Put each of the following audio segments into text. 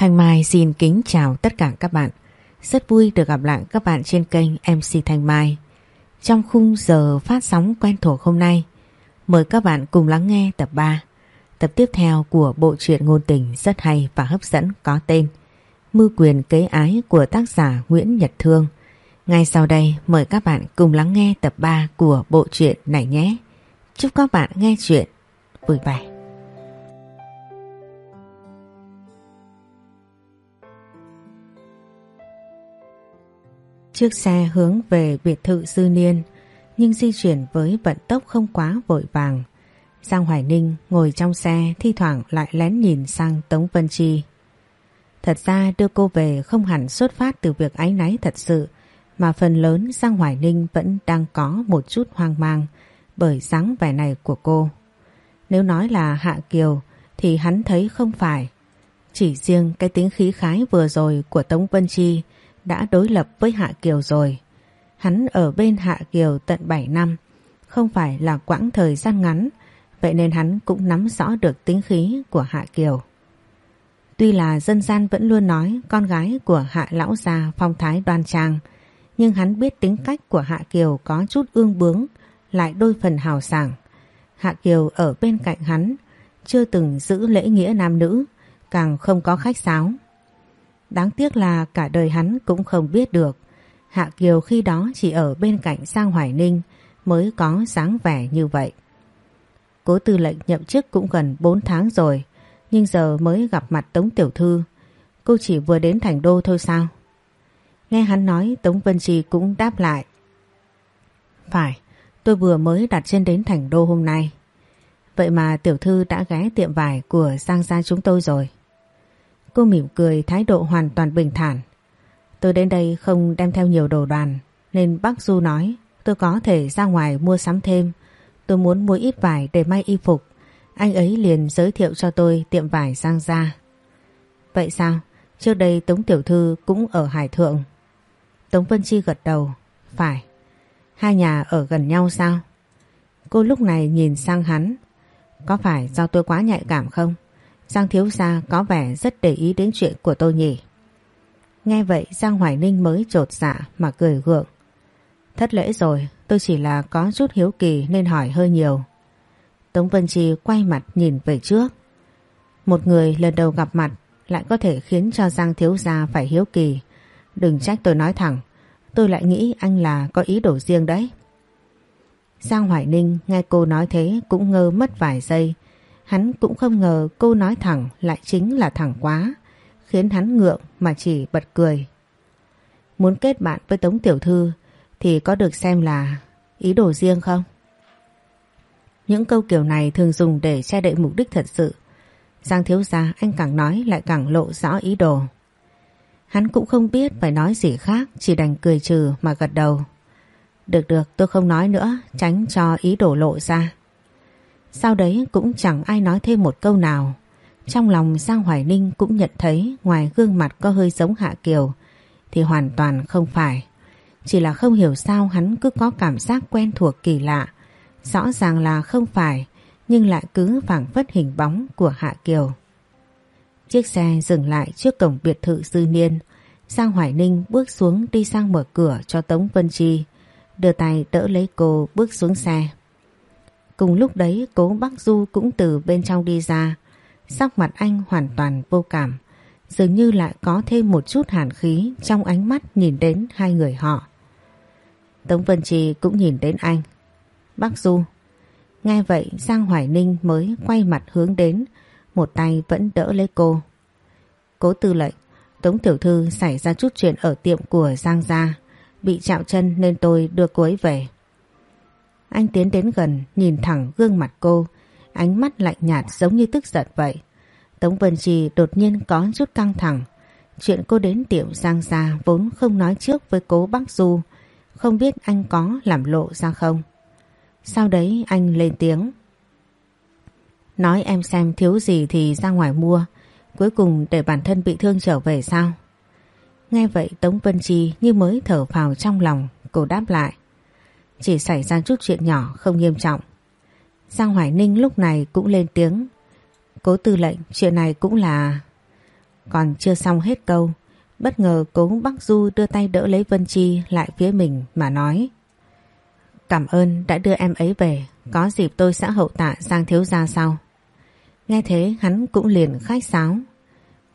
Thanh Mai xin kính chào tất cả các bạn. Rất vui được gặp lại các bạn trên kênh MC Thanh Mai. Trong khung giờ phát sóng quen thuộc hôm nay, mời các bạn cùng lắng nghe tập 3. Tập tiếp theo của bộ truyện ngôn tình rất hay và hấp dẫn có tên Mưu quyền kế ái của tác giả Nguyễn Nhật Thương. Ngay sau đây mời các bạn cùng lắng nghe tập 3 của bộ truyện này nhé. Chúc các bạn nghe chuyện vui vẻ. Chiếc xe hướng về biệt thự Dư Niên, nhưng di chuyển với vận tốc không quá vội vàng. Giang Hoài Ninh ngồi trong xe, thi thoảng lại lén nhìn sang Tống Vân Chi. Thật ra đưa cô về không hẳn xuất phát từ việc ái náy thật sự, mà phần lớn Giang Hoài Ninh vẫn đang có một chút hoang mang bởi dáng vẻ này của cô. Nếu nói là Hạ Kiều thì hắn thấy không phải. Chỉ riêng cái tính khí khái vừa rồi của Tống Vân Chi đã đối lập với Hạ Kiều rồi. Hắn ở bên Hạ Kiều tận 7 năm, không phải là quãng thời gian ngắn, vậy nên hắn cũng nắm rõ được tính khí của Hạ Kiều. Tuy là dân gian vẫn luôn nói con gái của Hạ Lão Gia phong thái đoan trang, nhưng hắn biết tính cách của Hạ Kiều có chút ương bướng, lại đôi phần hào sảng. Hạ Kiều ở bên cạnh hắn, chưa từng giữ lễ nghĩa nam nữ, càng không có khách sáo. Đáng tiếc là cả đời hắn cũng không biết được. Hạ Kiều khi đó chỉ ở bên cạnh Sang Hoài Ninh mới có dáng vẻ như vậy. Cố tư lệnh nhậm chức cũng gần 4 tháng rồi, nhưng giờ mới gặp mặt Tống Tiểu Thư. Cô chỉ vừa đến thành đô thôi sao? Nghe hắn nói Tống Vân Trì cũng đáp lại. Phải, tôi vừa mới đặt chân đến thành đô hôm nay. Vậy mà Tiểu Thư đã ghé tiệm vải của Giang Gia chúng tôi rồi. Cô mỉm cười, thái độ hoàn toàn bình thản. Tôi đến đây không đem theo nhiều đồ đoàn, nên bác Du nói, tôi có thể ra ngoài mua sắm thêm. Tôi muốn mua ít vải để may y phục. Anh ấy liền giới thiệu cho tôi tiệm vải Giang Gia. Vậy sao? Trước đây Tống Tiểu Thư cũng ở Hải Thượng. Tống Vân Chi gật đầu. Phải. Hai nhà ở gần nhau sao? Cô lúc này nhìn sang hắn. Có phải do tôi quá nhạy cảm không? Giang Thiếu Gia có vẻ rất để ý đến chuyện của tôi nhỉ. Nghe vậy Giang Hoài Ninh mới trột dạ mà cười gượng. Thất lễ rồi, tôi chỉ là có chút hiếu kỳ nên hỏi hơi nhiều. Tống Vân Chi quay mặt nhìn về trước. Một người lần đầu gặp mặt lại có thể khiến cho Giang Thiếu Gia phải hiếu kỳ. Đừng trách tôi nói thẳng, tôi lại nghĩ anh là có ý đồ riêng đấy. Giang Hoài Ninh nghe cô nói thế cũng ngơ mất vài giây Hắn cũng không ngờ cô nói thẳng lại chính là thẳng quá, khiến hắn ngượng mà chỉ bật cười. Muốn kết bạn với Tống Tiểu Thư thì có được xem là ý đồ riêng không? Những câu kiểu này thường dùng để che đậy mục đích thật sự. Giang thiếu gia anh càng nói lại càng lộ rõ ý đồ. Hắn cũng không biết phải nói gì khác, chỉ đành cười trừ mà gật đầu. Được được tôi không nói nữa, tránh cho ý đồ lộ ra. Sau đấy cũng chẳng ai nói thêm một câu nào. Trong lòng Giang Hoài Ninh cũng nhận thấy ngoài gương mặt có hơi giống Hạ Kiều, thì hoàn toàn không phải. Chỉ là không hiểu sao hắn cứ có cảm giác quen thuộc kỳ lạ. Rõ ràng là không phải, nhưng lại cứ phảng phất hình bóng của Hạ Kiều. Chiếc xe dừng lại trước cổng biệt thự Dư Niên. Giang Hoài Ninh bước xuống đi sang mở cửa cho Tống Vân Chi. Đưa tay đỡ lấy cô bước xuống xe. Cùng lúc đấy, cố bác Du cũng từ bên trong đi ra. Sắc mặt anh hoàn toàn vô cảm. Dường như lại có thêm một chút hàn khí trong ánh mắt nhìn đến hai người họ. Tống Vân Trì cũng nhìn đến anh. Bác Du. Nghe vậy Giang Hoài Ninh mới quay mặt hướng đến. Một tay vẫn đỡ lấy cô. Cố tư lệnh. Tống Tiểu Thư xảy ra chút chuyện ở tiệm của Giang Gia. Bị chạo chân nên tôi đưa cô ấy về. Anh tiến đến gần, nhìn thẳng gương mặt cô. Ánh mắt lạnh nhạt giống như tức giận vậy. Tống Vân Trì đột nhiên có chút căng thẳng. Chuyện cô đến tiệm Giang Gia vốn không nói trước với cố bác Du. Không biết anh có làm lộ ra không? Sau đấy anh lên tiếng. Nói em xem thiếu gì thì ra ngoài mua. Cuối cùng để bản thân bị thương trở về sao? Nghe vậy Tống Vân Chi như mới thở phào trong lòng, Cô đáp lại chỉ xảy ra chút chuyện nhỏ không nghiêm trọng. Giang Hoài Ninh lúc này cũng lên tiếng. Cố tư lệnh chuyện này cũng là... Còn chưa xong hết câu, bất ngờ cố Bắc Du đưa tay đỡ lấy Vân Chi lại phía mình mà nói. Cảm ơn đã đưa em ấy về, có dịp tôi sẽ hậu tạ sang thiếu gia sau. Nghe thế hắn cũng liền khách sáo.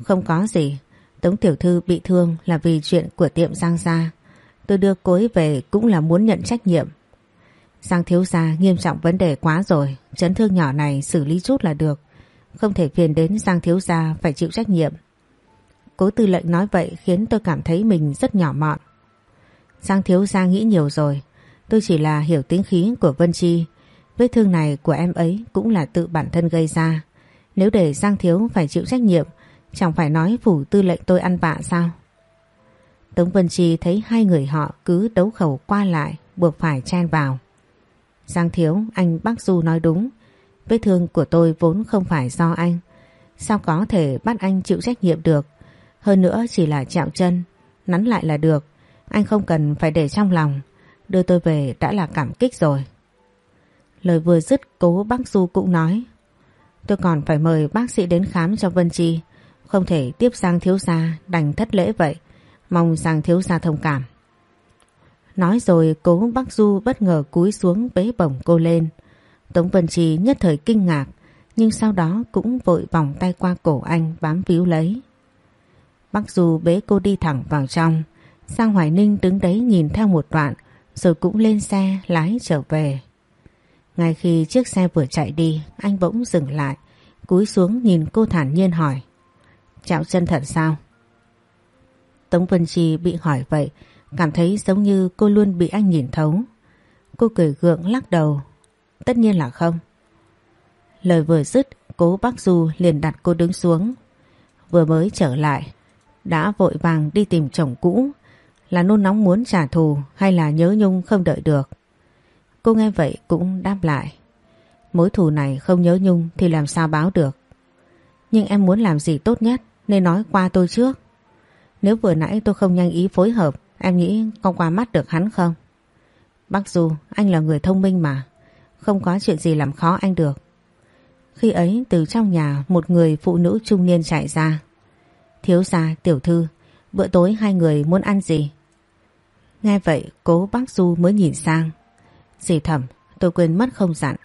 Không có gì, Tống Tiểu Thư bị thương là vì chuyện của tiệm Giang Gia. Tôi đưa cô ấy về cũng là muốn nhận trách nhiệm. Giang Thiếu Gia nghiêm trọng vấn đề quá rồi, chấn thương nhỏ này xử lý chút là được. Không thể phiền đến Giang Thiếu Gia phải chịu trách nhiệm. Cố tư lệnh nói vậy khiến tôi cảm thấy mình rất nhỏ mọn. Giang Thiếu Gia nghĩ nhiều rồi. Tôi chỉ là hiểu tính khí của Vân Chi. Vết thương này của em ấy cũng là tự bản thân gây ra. Nếu để Giang Thiếu phải chịu trách nhiệm, chẳng phải nói phủ tư lệnh tôi ăn vạ sao? Tống Vân Chi thấy hai người họ cứ đấu khẩu qua lại, buộc phải chen vào. Giang Thiếu, anh bác Du nói đúng. Vết thương của tôi vốn không phải do anh. Sao có thể bắt anh chịu trách nhiệm được? Hơn nữa chỉ là chạm chân, nắn lại là được. Anh không cần phải để trong lòng. Đưa tôi về đã là cảm kích rồi. Lời vừa dứt cố bác Du cũng nói. Tôi còn phải mời bác sĩ đến khám cho Vân Chi. Không thể tiếp Giang thiếu gia đành thất lễ vậy. Mong rằng thiếu gia thông cảm. Nói rồi, cố bác Du bất ngờ cúi xuống bế bổng cô lên. Tống Vân Chi nhất thời kinh ngạc, nhưng sau đó cũng vội vòng tay qua cổ anh bám víu lấy. Bác Du bế cô đi thẳng vào trong. Sang Hoài Ninh đứng đấy nhìn theo một đoạn, rồi cũng lên xe lái trở về. Ngay khi chiếc xe vừa chạy đi, anh bỗng dừng lại, cúi xuống nhìn cô thản nhiên hỏi Chạo chân thật sao? Tống Vân Chi bị hỏi vậy, cảm thấy giống như cô luôn bị anh nhìn thấu. Cô cười gượng lắc đầu, Tất nhiên là không. Lời vừa dứt, cố bác Du liền đặt cô đứng xuống Vừa mới trở lại, đã vội vàng đi tìm chồng cũ, là nôn nóng muốn trả thù hay là nhớ nhung không đợi được. Cô nghe vậy cũng đáp lại. Mối thù này không nhớ nhung thì làm sao báo được. Nhưng em muốn làm gì tốt nhất nên nói qua tôi trước. Nếu vừa nãy tôi không nhanh ý phối hợp em nghĩ con qua mắt được hắn không? Bác Du, anh là người thông minh mà. Không có chuyện gì làm khó anh được. Khi ấy từ trong nhà một người phụ nữ trung niên chạy ra. Thiếu gia, tiểu thư, bữa tối hai người muốn ăn gì? Nghe vậy cố bác Du mới nhìn sang. Dì thẩm, tôi quên mất không dặn.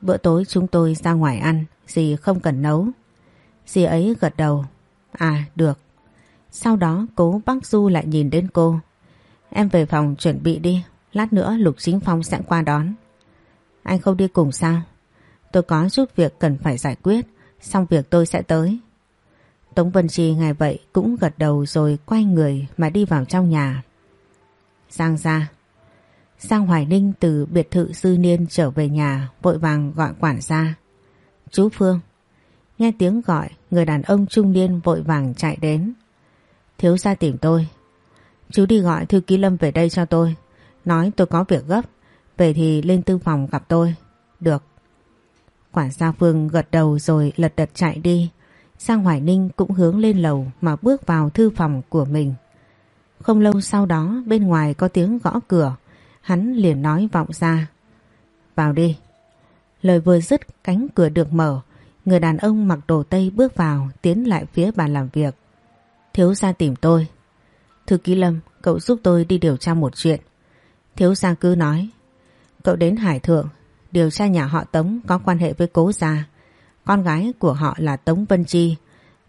Bữa tối chúng tôi ra ngoài ăn, dì không cần nấu. Dì ấy gật đầu. À, được. Sau đó cố bác Du lại nhìn đến cô. Em về phòng chuẩn bị đi, lát nữa Lục Chính Phong sẽ qua đón. Anh không đi cùng sao? Tôi có chút việc cần phải giải quyết, xong việc tôi sẽ tới. Tống Vân Chi ngày vậy cũng gật đầu rồi quay người mà đi vào trong nhà. Giang ra. Giang Hoài Ninh từ biệt thự sư niên trở về nhà vội vàng gọi quản gia. Chú Phương. Nghe tiếng gọi, người đàn ông trung niên vội vàng chạy đến. Thiếu gia tìm tôi. Chú đi gọi thư ký Lâm về đây cho tôi. Nói tôi có việc gấp. Về thì lên tư phòng gặp tôi. Được. Quản gia Phương gật đầu rồi lật đật chạy đi. sang Hoài Ninh cũng hướng lên lầu mà bước vào thư phòng của mình. Không lâu sau đó bên ngoài có tiếng gõ cửa, hắn liền nói vọng ra. Vào đi. Lời vừa dứt cánh cửa được mở, người đàn ông mặc đồ tây bước vào tiến lại phía bàn làm việc. Thiếu gia tìm tôi. Thư ký Lâm, cậu giúp tôi đi điều tra một chuyện. Thiếu gia cứ nói. Cậu đến Hải Thượng, điều tra nhà họ Tống có quan hệ với cố gia. Con gái của họ là Tống Vân Chi.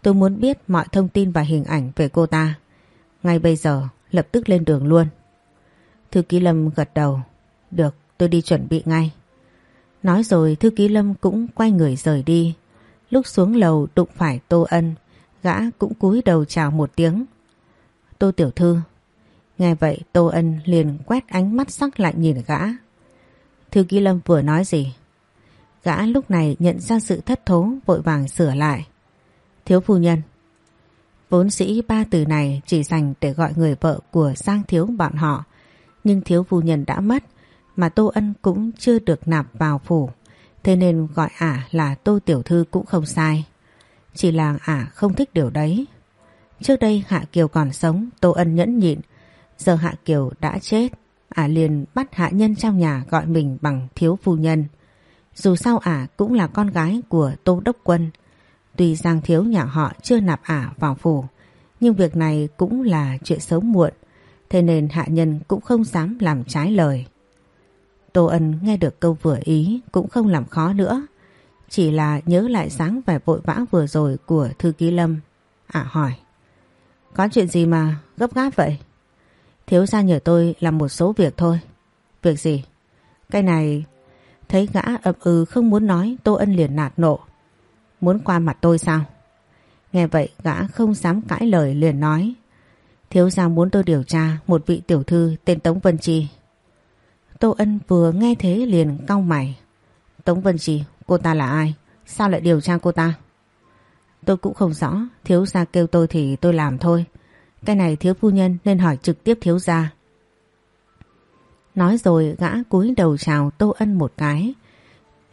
Tôi muốn biết mọi thông tin và hình ảnh về cô ta. Ngay bây giờ lập tức lên đường luôn. Thư ký Lâm gật đầu. Được, tôi đi chuẩn bị ngay. Nói rồi thư ký Lâm cũng quay người rời đi. Lúc xuống lầu đụng phải Tô Ân, gã cũng cúi đầu chào một tiếng. Tô Tiểu Thư. Nghe vậy Tô Ân liền quét ánh mắt sắc lạnh nhìn gã. Thư ký Lâm vừa nói gì? Gã lúc này nhận ra sự thất thố, vội vàng sửa lại. Thiếu phu nhân. Vốn sĩ ba từ này chỉ dành để gọi người vợ của Giang Thiếu bọn họ. Nhưng thiếu phu nhân đã mất, mà Tô Ân cũng chưa được nạp vào phủ. Thế nên gọi ả là Tô Tiểu Thư cũng không sai. Chỉ là ả không thích điều đấy. Trước đây Hạ Kiều còn sống, Tô Ân nhẫn nhịn. Giờ Hạ Kiều đã chết, ả liền bắt hạ nhân trong nhà gọi mình bằng thiếu phu nhân. Dù sao ả cũng là con gái của Tô Đốc Quân, Tuy Giang Thiếu nhà họ chưa nạp ả vào phủ, nhưng việc này cũng là chuyện sớm muộn, thế nên hạ nhân cũng không dám làm trái lời. Tô Ân nghe được câu vừa ý cũng không làm khó nữa, chỉ là nhớ lại sáng vẻ vội vã vừa rồi của Thư Ký Lâm. À hỏi, có chuyện gì mà gấp gáp vậy? Thiếu gia nhờ tôi làm một số việc thôi. Việc gì? Cái này... Thấy gã ậm ừ không muốn nói Tô Ân liền nạt nộ. Muốn qua mặt tôi sao? Nghe vậy gã không dám cãi lời liền nói. Thiếu gia muốn tôi điều tra một vị tiểu thư tên Tống Vân Chi. Tô Ân vừa nghe thế liền cau mày. Tống Vân Chi, cô ta là ai? Sao lại điều tra cô ta? Tôi cũng không rõ, thiếu gia kêu tôi thì tôi làm thôi. Cái này thiếu phu nhân nên hỏi trực tiếp thiếu gia. Nói rồi gã cúi đầu chào Tô Ân một cái,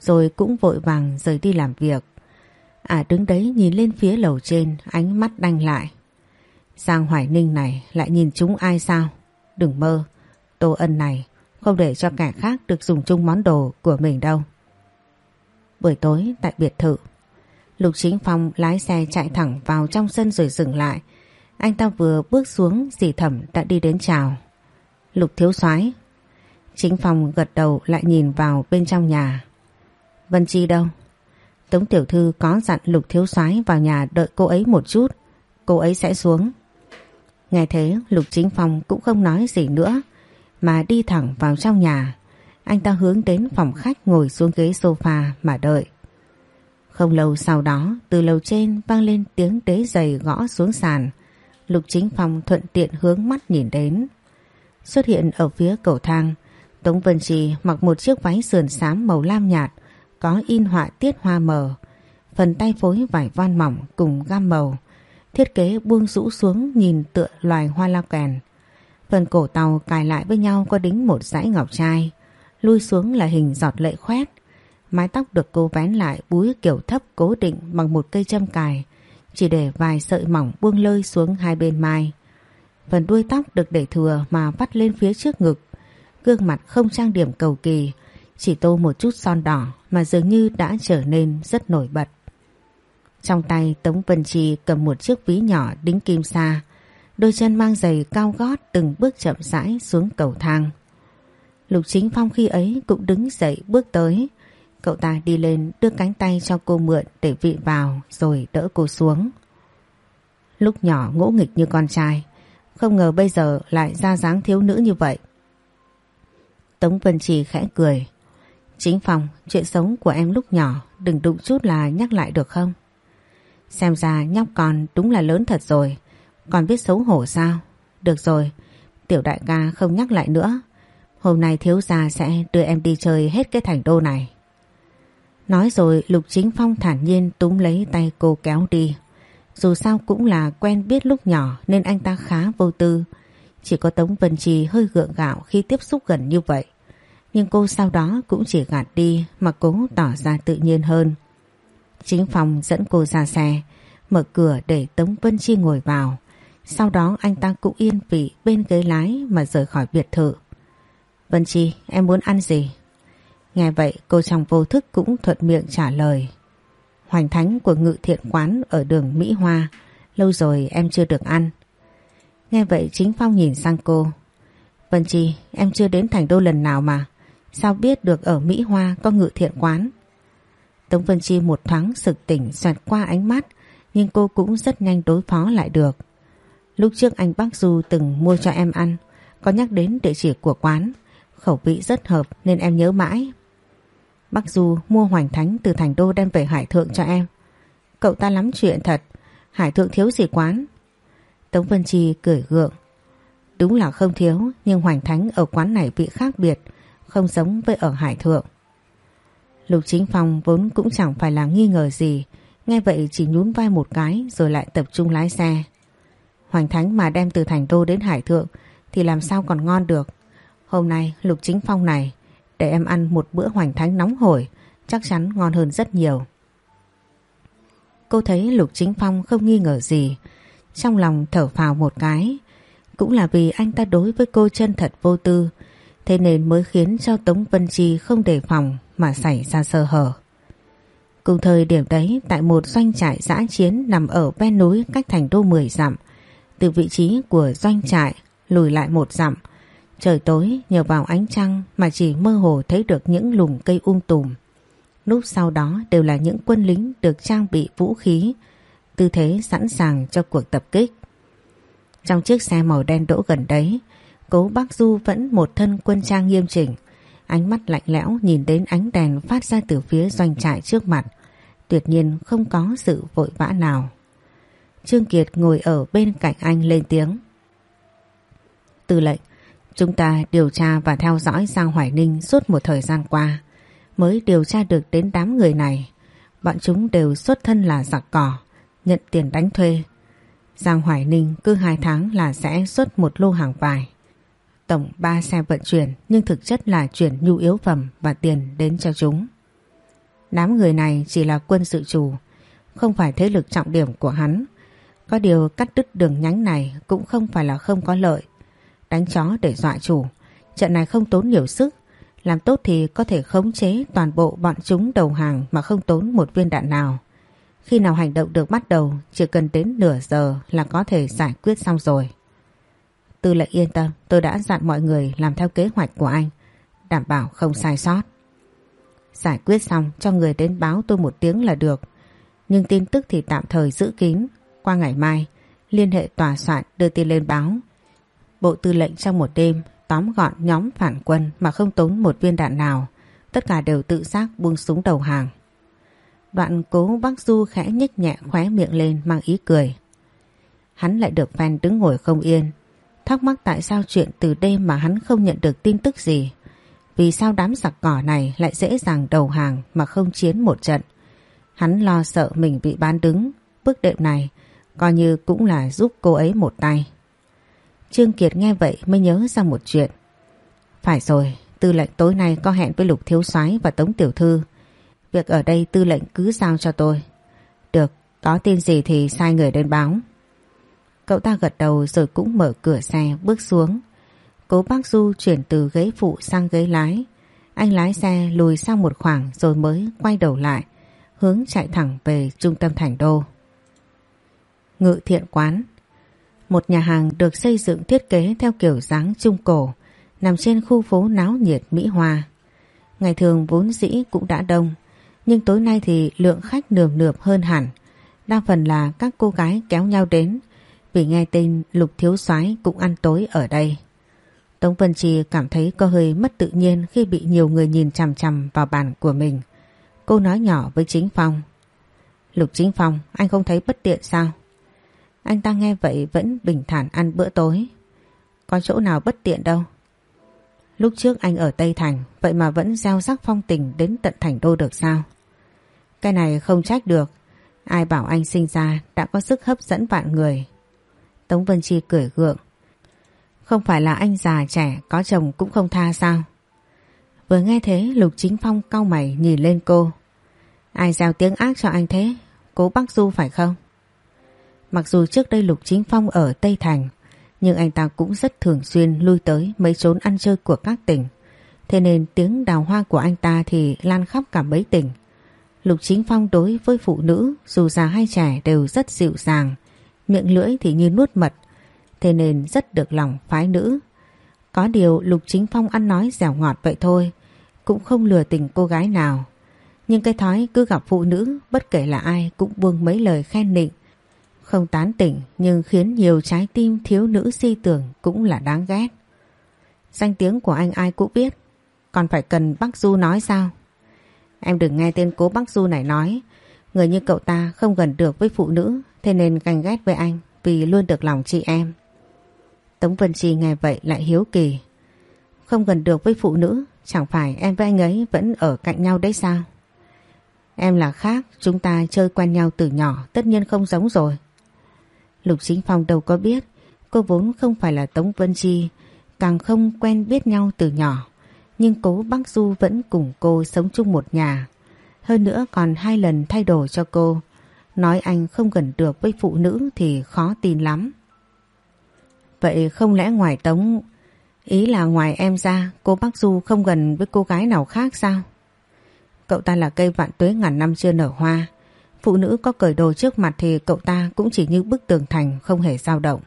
rồi cũng vội vàng rời đi làm việc. À đứng đấy nhìn lên phía lầu trên, ánh mắt đanh lại. Giang Hoài Ninh này lại nhìn chúng ai sao? Đừng mơ, Tô Ân này không để cho kẻ khác được dùng chung món đồ của mình đâu. Buổi tối tại biệt thự, Lục Chính Phong lái xe chạy thẳng vào trong sân rồi dừng lại. Anh ta vừa bước xuống dì thẩm đã đi đến chào. Lục thiếu soái Chính Phong gật đầu lại nhìn vào bên trong nhà. Vân Chi đâu? Tống tiểu thư có dặn lục thiếu soái vào nhà đợi cô ấy một chút. Cô ấy sẽ xuống. Nghe thế lục chính phong cũng không nói gì nữa mà đi thẳng vào trong nhà. Anh ta hướng đến phòng khách ngồi xuống ghế sofa mà đợi. Không lâu sau đó, từ lầu trên vang lên tiếng đế giày gõ xuống sàn. Lục chính phong thuận tiện hướng mắt nhìn đến. Xuất hiện ở phía cầu thang, Tống Vân Trì mặc một chiếc váy sườn xám màu lam nhạt, có in họa tiết hoa mờ. Phần tay phối vải voan mỏng cùng gam màu. Thiết kế buông rũ xuống nhìn tựa loài hoa lao kèn. Phần cổ tàu cài lại với nhau có đính một dãy ngọc trai. Lui xuống là hình giọt lệ khoét. Mái tóc được cô vén lại búi kiểu thấp cố định bằng một cây châm cài. Chỉ để vài sợi mỏng buông lơi xuống hai bên mai. Phần đuôi tóc được để thừa mà vắt lên phía trước ngực gương mặt không trang điểm cầu kỳ, chỉ tô một chút son đỏ mà dường như đã trở nên rất nổi bật. Trong tay Tống Vân Chi cầm một chiếc ví nhỏ đính kim sa, đôi chân mang giày cao gót từng bước chậm rãi xuống cầu thang. Lục Chính Phong khi ấy cũng đứng dậy bước tới, cậu ta đi lên đưa cánh tay cho cô mượn để vị vào rồi đỡ cô xuống. Lúc nhỏ ngỗ nghịch như con trai, không ngờ bây giờ lại ra dáng thiếu nữ như vậy. Tống Vân Trì khẽ cười. Chính phong chuyện sống của em lúc nhỏ đừng đụng chút là nhắc lại được không? Xem ra nhóc con đúng là lớn thật rồi. Còn biết xấu hổ sao? Được rồi, tiểu đại ca không nhắc lại nữa. Hôm nay thiếu gia sẽ đưa em đi chơi hết cái thành đô này. Nói rồi Lục Chính Phong thản nhiên túm lấy tay cô kéo đi. Dù sao cũng là quen biết lúc nhỏ nên anh ta khá vô tư. Chỉ có Tống Vân Trì hơi gượng gạo khi tiếp xúc gần như vậy. Nhưng cô sau đó cũng chỉ gạt đi mà cố tỏ ra tự nhiên hơn. Chính phong dẫn cô ra xe, mở cửa để Tống Vân Chi ngồi vào. Sau đó anh ta cũng yên vị bên ghế lái mà rời khỏi biệt thự. Vân Chi, em muốn ăn gì? Nghe vậy cô chồng vô thức cũng thuận miệng trả lời. Hoành thánh của ngự thiện quán ở đường Mỹ Hoa, lâu rồi em chưa được ăn. Nghe vậy chính Phong nhìn sang cô. Vân Chi, em chưa đến thành đô lần nào mà. Sao biết được ở Mỹ Hoa có ngự thiện quán? Tống Vân Chi một thoáng sực tỉnh xoẹt qua ánh mắt nhưng cô cũng rất nhanh đối phó lại được. Lúc trước anh bác Du từng mua cho em ăn có nhắc đến địa chỉ của quán khẩu vị rất hợp nên em nhớ mãi. Bắc Du mua hoành thánh từ thành đô đem về Hải Thượng cho em. Cậu ta lắm chuyện thật Hải Thượng thiếu gì quán Tống Vân Chi cười gượng. Đúng là không thiếu nhưng Hoành Thánh ở quán này vị khác biệt, không giống với ở Hải Thượng. Lục Chính Phong vốn cũng chẳng phải là nghi ngờ gì, nghe vậy chỉ nhún vai một cái rồi lại tập trung lái xe. Hoành Thánh mà đem từ Thành Đô đến Hải Thượng thì làm sao còn ngon được. Hôm nay, Lục Chính Phong này, để em ăn một bữa Hoành Thánh nóng hổi, chắc chắn ngon hơn rất nhiều. Cô thấy Lục Chính Phong không nghi ngờ gì, trong lòng thở phào một cái Cũng là vì anh ta đối với cô chân thật vô tư, Thế nên mới khiến cho Tống Vân Chi không đề phòng Mà xảy ra sơ hở Cùng thời điểm đấy, tại một doanh trại giã chiến nằm ở ven núi cách thành đô 10 dặm. Từ vị trí của doanh trại lùi lại một dặm. Trời tối nhờ vào ánh trăng mà chỉ mơ hồ thấy được những lùm cây um tùm. Núp sau đó đều là những quân lính được trang bị vũ khí, tư thế sẵn sàng cho cuộc tập kích. Trong chiếc xe màu đen đỗ gần đấy, cố bác Du vẫn một thân quân trang nghiêm chỉnh, ánh mắt lạnh lẽo nhìn đến ánh đèn phát ra từ phía doanh trại trước mặt, tuyệt nhiên không có sự vội vã nào. Trương Kiệt ngồi ở bên cạnh anh lên tiếng. Tư lệnh, chúng ta điều tra và theo dõi Giang Hoài Ninh suốt một thời gian qua, mới điều tra được đến đám người này. Bọn chúng đều xuất thân là giặc cỏ, nhận tiền đánh thuê. Giang Hoài Ninh cứ hai tháng là sẽ xuất một lô hàng vải. Tổng 3 xe vận chuyển nhưng thực chất là chuyển nhu yếu phẩm và tiền đến cho chúng. Đám người này chỉ là quân sự chủ, không phải thế lực trọng điểm của hắn. Có điều cắt đứt đường nhánh này cũng không phải là không có lợi. Đánh chó để dọa chủ, trận này không tốn nhiều sức. Làm tốt thì có thể khống chế toàn bộ bọn chúng đầu hàng mà không tốn một viên đạn nào. Khi nào hành động được bắt đầu, chỉ cần đến nửa giờ là có thể giải quyết xong rồi. Tư lệnh yên tâm, tôi đã dặn mọi người làm theo kế hoạch của anh, đảm bảo không sai sót. Giải quyết xong cho người đến báo tôi một tiếng là được. Nhưng tin tức thì tạm thời giữ kín. Qua ngày mai, liên hệ tòa soạn đưa tin lên báo. Bộ tư lệnh trong một đêm tóm gọn nhóm phản quân mà không tốn một viên đạn nào. Tất cả đều tự giác buông súng đầu hàng. Đoạn cố bác Du khẽ nhếch nhẹ khóe miệng lên mang ý cười. Hắn lại được phen đứng ngồi không yên. Thắc mắc tại sao chuyện từ đêm mà hắn không nhận được tin tức gì. Vì sao đám giặc cỏ này lại dễ dàng đầu hàng mà không chiến một trận. Hắn lo sợ mình bị bán đứng. Bước đệm này coi như cũng là giúp cô ấy một tay. Trương Kiệt nghe vậy mới nhớ ra một chuyện. Phải rồi, tư lệnh tối nay có hẹn với Lục Thiếu soái và Tống Tiểu Thư. Việc ở đây tư lệnh cứ giao cho tôi. Được, có tin gì thì sai người đến báo. Cậu ta gật đầu rồi cũng mở cửa xe bước xuống. Cố bác Du chuyển từ ghế phụ sang ghế lái. Anh lái xe lùi sang một khoảng rồi mới quay đầu lại, hướng chạy thẳng về trung tâm thành đô. Ngự thiện quán một nhà hàng được xây dựng thiết kế theo kiểu dáng trung cổ, nằm trên khu phố náo nhiệt Mỹ Hòa. Ngày thường vốn dĩ cũng đã đông, nhưng tối nay thì lượng khách nườm nượp hơn hẳn. Đa phần là các cô gái kéo nhau đến vì nghe tin Lục Thiếu soái cũng ăn tối ở đây. Tống Vân Trì cảm thấy có hơi mất tự nhiên khi bị nhiều người nhìn chằm chằm vào bàn của mình. Cô nói nhỏ với Chính Phong. Lục Chính Phong, anh không thấy bất tiện sao? Anh ta nghe vậy vẫn bình thản ăn bữa tối. Có chỗ nào bất tiện đâu. Lúc trước anh ở Tây Thành, vậy mà vẫn gieo rắc phong tình đến tận thành đô được sao? Cái này không trách được. Ai bảo anh sinh ra đã có sức hấp dẫn vạn người. Tống Vân Chi cười gượng. Không phải là anh già trẻ có chồng cũng không tha sao? Vừa nghe thế Lục Chính Phong cau mày nhìn lên cô. Ai gieo tiếng ác cho anh thế? Cố Bắc Du phải không? Mặc dù trước đây Lục Chính Phong ở Tây Thành nhưng anh ta cũng rất thường xuyên lui tới mấy chốn ăn chơi của các tỉnh. Thế nên tiếng đào hoa của anh ta thì lan khắp cả mấy tỉnh. Lục Chính Phong đối với phụ nữ dù già hay trẻ đều rất dịu dàng, miệng lưỡi thì như nuốt mật, thế nên rất được lòng phái nữ. Có điều Lục Chính Phong ăn nói dẻo ngọt vậy thôi, cũng không lừa tình cô gái nào. Nhưng cái thói cứ gặp phụ nữ bất kể là ai cũng buông mấy lời khen nịnh. Không tán tỉnh nhưng khiến nhiều trái tim thiếu nữ si tưởng cũng là đáng ghét. Danh tiếng của anh ai cũng biết, còn phải cần bác Du nói sao? Em đừng nghe tên cố bác Du này nói, người như cậu ta không gần được với phụ nữ thế nên ganh ghét với anh vì luôn được lòng chị em. Tống Vân Chi nghe vậy lại hiếu kỳ. Không gần được với phụ nữ, chẳng phải em với anh ấy vẫn ở cạnh nhau đấy sao? Em là khác, chúng ta chơi quen nhau từ nhỏ, tất nhiên không giống rồi. Lục Chính Phong đâu có biết, cô vốn không phải là Tống Vân Chi, càng không quen biết nhau từ nhỏ. Nhưng cố bác Du vẫn cùng cô sống chung một nhà. Hơn nữa còn hai lần thay đổi cho cô. Nói anh không gần được với phụ nữ thì khó tin lắm. Vậy không lẽ ngoài Tống... Ý là ngoài em ra cô bác Du không gần với cô gái nào khác sao? Cậu ta là cây vạn tuế ngàn năm chưa nở hoa. Phụ nữ có cởi đồ trước mặt thì cậu ta cũng chỉ như bức tường thành không hề dao động.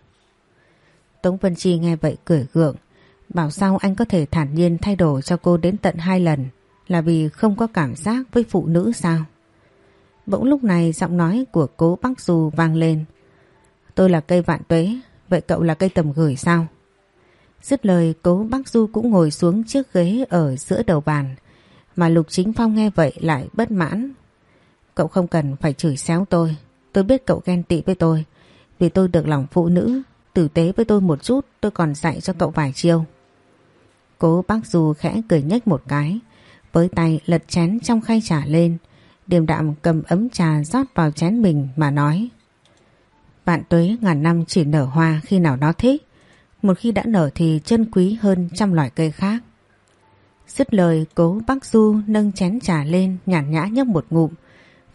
Tống Vân Chi nghe vậy cười gượng. Bảo sao anh có thể thản nhiên thay đổi cho cô đến tận hai lần là vì không có cảm giác với phụ nữ sao? Bỗng lúc này giọng nói của cố Bắc Du vang lên. Tôi là cây vạn tuế, vậy cậu là cây tầm gửi sao? Dứt lời cố Bắc Du cũng ngồi xuống chiếc ghế ở giữa đầu bàn. Mà Lục Chính Phong nghe vậy lại bất mãn. Cậu không cần phải chửi xéo tôi. Tôi biết cậu ghen tị với tôi. Vì tôi được lòng phụ nữ, tử tế với tôi một chút tôi còn dạy cho cậu vài chiêu. Cố bác Du khẽ cười nhếch một cái. Với tay lật chén trong khay trà lên. Điềm đạm cầm ấm trà rót vào chén mình mà nói. Vạn tuế ngàn năm chỉ nở hoa khi nào nó thích. Một khi đã nở thì chân quý hơn trăm loại cây khác. Dứt lời cố bác Du nâng chén trà lên nhàn nhã nhấp một ngụm.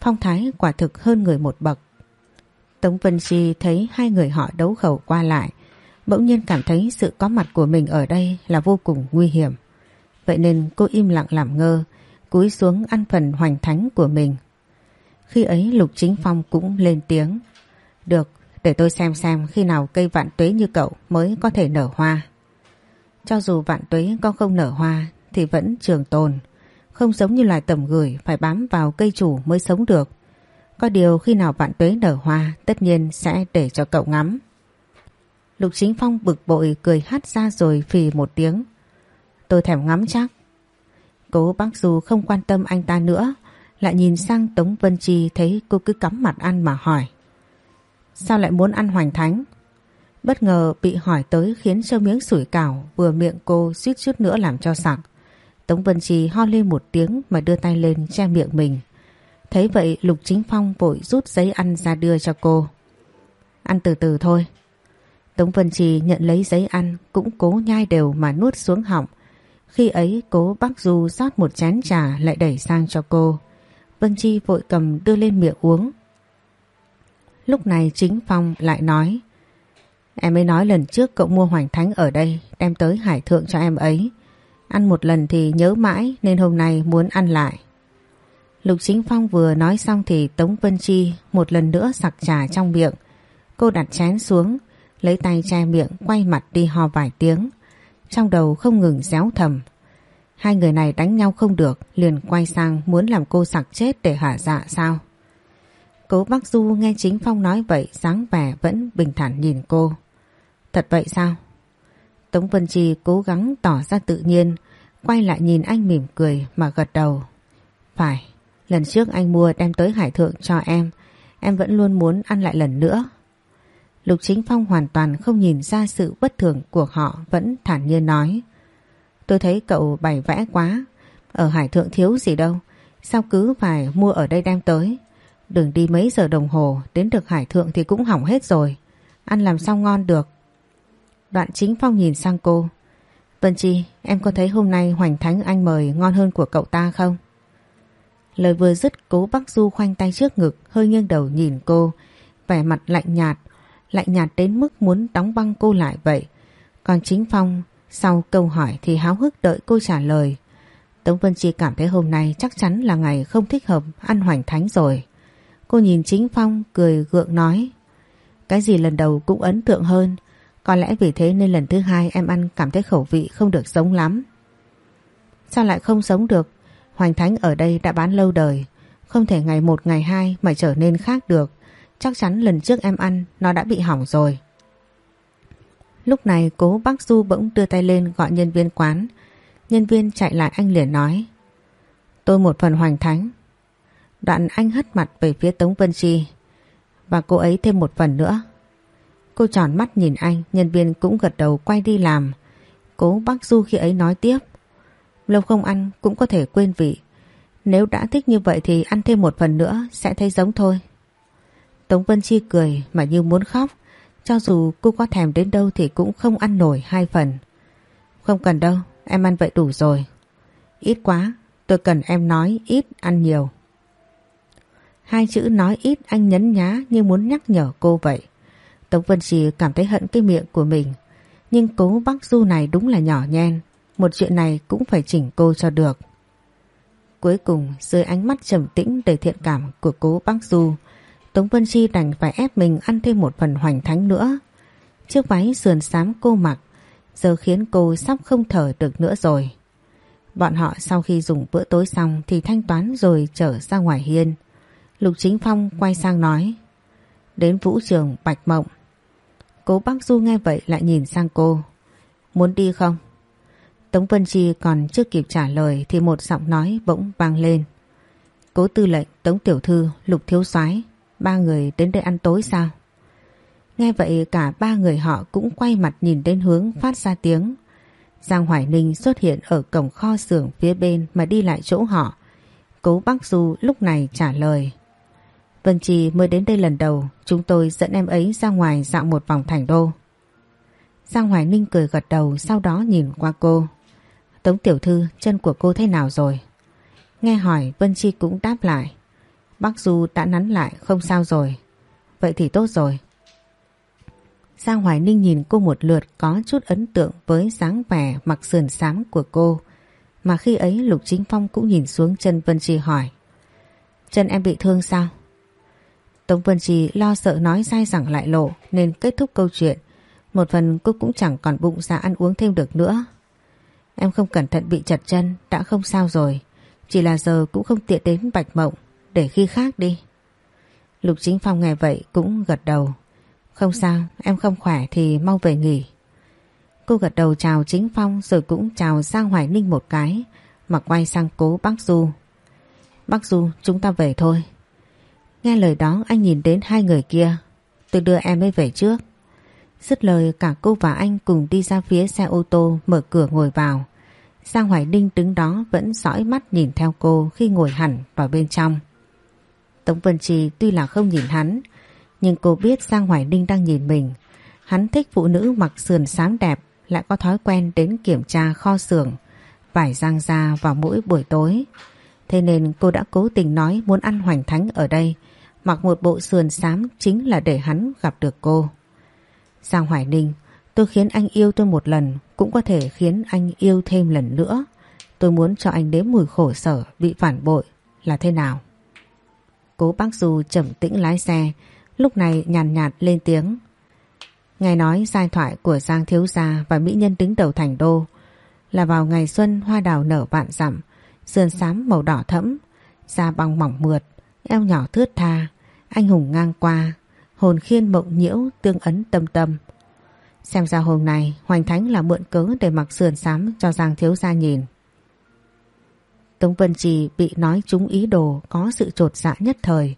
Phong thái quả thực hơn người một bậc. Tống Vân Chi thấy hai người họ đấu khẩu qua lại. Bỗng nhiên cảm thấy sự có mặt của mình ở đây là vô cùng nguy hiểm. Vậy nên cô im lặng làm ngơ, cúi xuống ăn phần hoành thánh của mình. Khi ấy Lục Chính Phong cũng lên tiếng. Được, để tôi xem xem khi nào cây vạn tuế như cậu mới có thể nở hoa. Cho dù vạn tuế có không nở hoa thì vẫn trường tồn. Không giống như loài tầm gửi phải bám vào cây chủ mới sống được. Có điều khi nào vạn tuế nở hoa tất nhiên sẽ để cho cậu ngắm. Lục Chính Phong bực bội cười hắt ra rồi phì một tiếng. Tôi thèm ngắm chắc. Cố bác Du không quan tâm anh ta nữa, lại nhìn sang Tống Vân Chi thấy cô cứ cắm mặt ăn mà hỏi. Sao lại muốn ăn hoành thánh? Bất ngờ bị hỏi tới khiến cho miếng sủi cảo vừa miệng cô suýt chút nữa làm cho sặc. Tống Vân Chi ho lên một tiếng mà đưa tay lên che miệng mình. Thấy vậy, Lục Chính Phong vội rút giấy ăn ra đưa cho cô. Ăn từ từ thôi. Tống Vân Chi nhận lấy giấy ăn, cũng cố nhai đều mà nuốt xuống họng. Khi ấy, cố bác Du rót một chén trà lại đẩy sang cho cô. Vân Chi vội cầm đưa lên miệng uống. Lúc này chính Phong lại nói, Em ấy nói lần trước cậu mua hoành thánh ở đây, đem tới hải thượng cho em ấy. Ăn một lần thì nhớ mãi nên hôm nay muốn ăn lại. Lục Chính Phong vừa nói xong thì Tống Vân Chi một lần nữa sặc trà trong miệng. Cô đặt chén xuống, lấy tay che miệng quay mặt đi ho vài tiếng. Trong đầu không ngừng réo thầm. Hai người này đánh nhau không được, liền quay sang muốn làm cô sặc chết để hả dạ sao? Cố Bắc Du nghe chính Phong nói vậy dáng vẻ vẫn bình thản nhìn cô. Thật vậy sao? Tống Vân Chi cố gắng tỏ ra tự nhiên, quay lại nhìn anh mỉm cười mà gật đầu. Phải, lần trước anh mua đem tới Hải Thượng cho em, em vẫn luôn muốn ăn lại lần nữa. Lục Chính Phong hoàn toàn không nhìn ra sự bất thường của họ vẫn thản nhiên nói. Tôi thấy cậu bày vẽ quá, ở Hải Thượng thiếu gì đâu, sao cứ phải mua ở đây đem tới. Đừng đi mấy giờ đồng hồ, đến được Hải Thượng thì cũng hỏng hết rồi. Ăn làm sao ngon được. Đoạn chính Phong nhìn sang cô. Vân Chi, em có thấy hôm nay Hoành Thánh anh mời ngon hơn của cậu ta không? Lời vừa dứt cố Bắc Du khoanh tay trước ngực hơi nghiêng đầu nhìn cô, vẻ mặt lạnh nhạt, lạnh nhạt đến mức muốn đóng băng cô lại vậy. Còn chính Phong sau câu hỏi thì háo hức đợi cô trả lời. Tống Vân Chi cảm thấy hôm nay chắc chắn là ngày không thích hợp ăn hoành thánh rồi. Cô nhìn chính Phong cười gượng nói Cái gì lần đầu cũng ấn tượng hơn có lẽ vì thế nên lần thứ hai em ăn cảm thấy khẩu vị không được sống lắm. Sao lại không sống được? Hoành Thánh ở đây đã bán lâu đời. Không thể ngày một, ngày hai mà trở nên khác được. Chắc chắn lần trước em ăn, nó đã bị hỏng rồi. Lúc này, cố bác Du bỗng đưa tay lên gọi nhân viên quán. Nhân viên chạy lại anh liền nói, Tôi một phần hoành thánh. Đoạn anh hất mặt về phía Tống Vân Chi, Và cô ấy thêm một phần nữa. Cô tròn mắt nhìn anh, Nhân viên cũng gật đầu quay đi làm. Cố bác Du khi ấy nói tiếp, Lâu không ăn cũng có thể quên vị. Nếu đã thích như vậy thì ăn thêm một phần nữa Sẽ thấy giống thôi. Tống Vân Chi cười mà như muốn khóc. Cho dù cô có thèm đến đâu Thì cũng không ăn nổi hai phần. Không cần đâu, Em ăn vậy đủ rồi. Ít quá, Tôi cần em nói ít ăn nhiều. Hai chữ nói ít anh nhấn nhá như muốn nhắc nhở cô vậy. Tống Vân Trì cảm thấy hận cái miệng của mình. Nhưng cố bác Du này đúng là nhỏ nhen. Một chuyện này cũng phải chỉnh cô cho được. Cuối cùng, dưới ánh mắt trầm tĩnh đầy thiện cảm của cố bác Du, Tống Vân Chi đành phải ép mình ăn thêm một phần hoành thánh nữa Chiếc váy sườn xám cô mặc, giờ khiến cô sắp không thở được nữa rồi. Bọn họ sau khi dùng bữa tối xong thì thanh toán rồi trở ra ngoài hiên. Lục Chính Phong quay sang nói, Đến vũ trường Bạch Mộng Cố bác Du nghe vậy lại nhìn sang cô Muốn đi không? Tống Vân Chi còn chưa kịp trả lời thì một giọng nói bỗng vang lên Cố tư lệnh, Tống Tiểu Thư, Lục Thiếu soái, Ba người đến đây ăn tối sao? Nghe vậy cả ba người họ cũng quay mặt nhìn đến hướng phát ra tiếng. Giang Hoài Ninh xuất hiện ở cổng kho xưởng phía bên mà đi lại chỗ họ. Cố Bắc Du lúc này trả lời. Vân Trì mới đến đây lần đầu, chúng tôi dẫn em ấy ra ngoài dạo một vòng thành đô. Giang Hoài Ninh cười gật đầu sau đó nhìn qua cô. Tống Tiểu Thư, chân của cô thế nào rồi? Nghe hỏi Vân Chi cũng đáp lại. Bác Du đã nắn lại không sao rồi. Vậy thì tốt rồi. Giang Hoài Ninh nhìn cô một lượt có chút ấn tượng với dáng vẻ mặc sườn xám của cô. Mà khi ấy Lục Chính Phong cũng nhìn xuống chân Vân Chi hỏi. Chân em bị thương sao? Tống Vân Trì lo sợ nói sai rằng lại lộ nên kết thúc câu chuyện. Một phần cô cũng chẳng còn bụng dạ ăn uống thêm được nữa. Em không cẩn thận bị chật chân, đã không sao rồi. Chỉ là giờ cũng không tiện đến Bạch Mộng, để khi khác đi. Lục Chính Phong nghe vậy cũng gật đầu. Không sao, em không khỏe thì mau về nghỉ. Cô gật đầu chào Chính Phong rồi cũng chào Giang Hoài Ninh một cái mà quay sang cố bác Du. Bác Du, chúng ta về thôi. Nghe lời đó, anh nhìn đến hai người kia. Tôi đưa em ấy về trước. Dứt lời, cả cô và anh cùng đi ra phía xe ô tô, mở cửa ngồi vào. Giang Hoài Ninh đứng đó vẫn dõi mắt nhìn theo cô khi ngồi hẳn vào bên trong. Tống Vân Trì tuy là không nhìn hắn, nhưng cô biết Giang Hoài Ninh đang nhìn mình. Hắn thích phụ nữ mặc sườn sáng đẹp, lại có thói quen đến kiểm tra kho xưởng, vải giang ra vào mỗi buổi tối. Thế nên cô đã cố tình nói muốn ăn hoành thánh ở đây mặc một bộ sườn xám chính là để hắn gặp được cô. Giang Hoài Ninh, tôi khiến anh yêu tôi một lần cũng có thể khiến anh yêu thêm lần nữa. Tôi muốn cho anh đếm mùi khổ sở bị phản bội là thế nào? Cố bác Du chậm tĩnh lái xe Lúc này nhàn nhạt, lên tiếng. Nghe nói giai thoại của Giang Thiếu Gia và Mỹ Nhân đứng đầu thành đô là vào ngày xuân hoa đào nở vạn dặm, sườn xám màu đỏ thẫm, da bằng mỏng mượt, eo nhỏ thướt tha, anh hùng ngang qua, hồn khiên mộng nhiễu tương ấn tâm tâm. Xem ra hôm nay Hoành Thánh là mượn cớ để mặc sườn xám cho Giang Thiếu Gia nhìn. Tống Vân Trì bị nói trúng ý đồ có sự trột dạ nhất thời.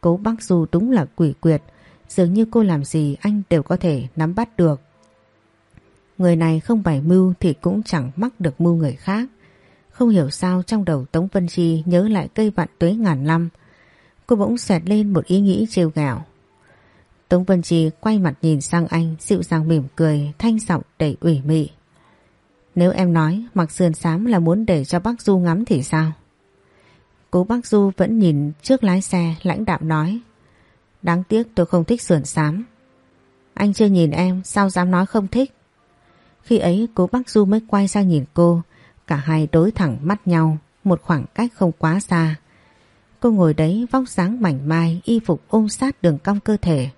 Cố bác dù đúng là quỷ quyệt, dường như cô làm gì anh đều có thể nắm bắt được. Người này không bày mưu thì cũng chẳng mắc được mưu người khác. Không hiểu sao trong đầu Tống Vân Chi nhớ lại cây vạn tuế ngàn năm. Cô bỗng xẹt lên một ý nghĩ trêu gạo. Tống Vân Chi quay mặt nhìn sang anh, dịu dàng mỉm cười, thanh giọng đầy ủy mị. Nếu em nói mặc sườn xám là muốn để cho bác Du ngắm thì sao? Cố bác Du vẫn nhìn trước lái xe, lãnh đạm nói Đáng tiếc tôi không thích sườn xám Anh chưa nhìn em, sao dám nói không thích Khi ấy cố bác Du mới quay sang nhìn cô Cả hai đối thẳng mắt nhau, Một khoảng cách không quá xa Cô ngồi đấy vóc dáng mảnh mai, Y phục ôm sát đường cong cơ thể.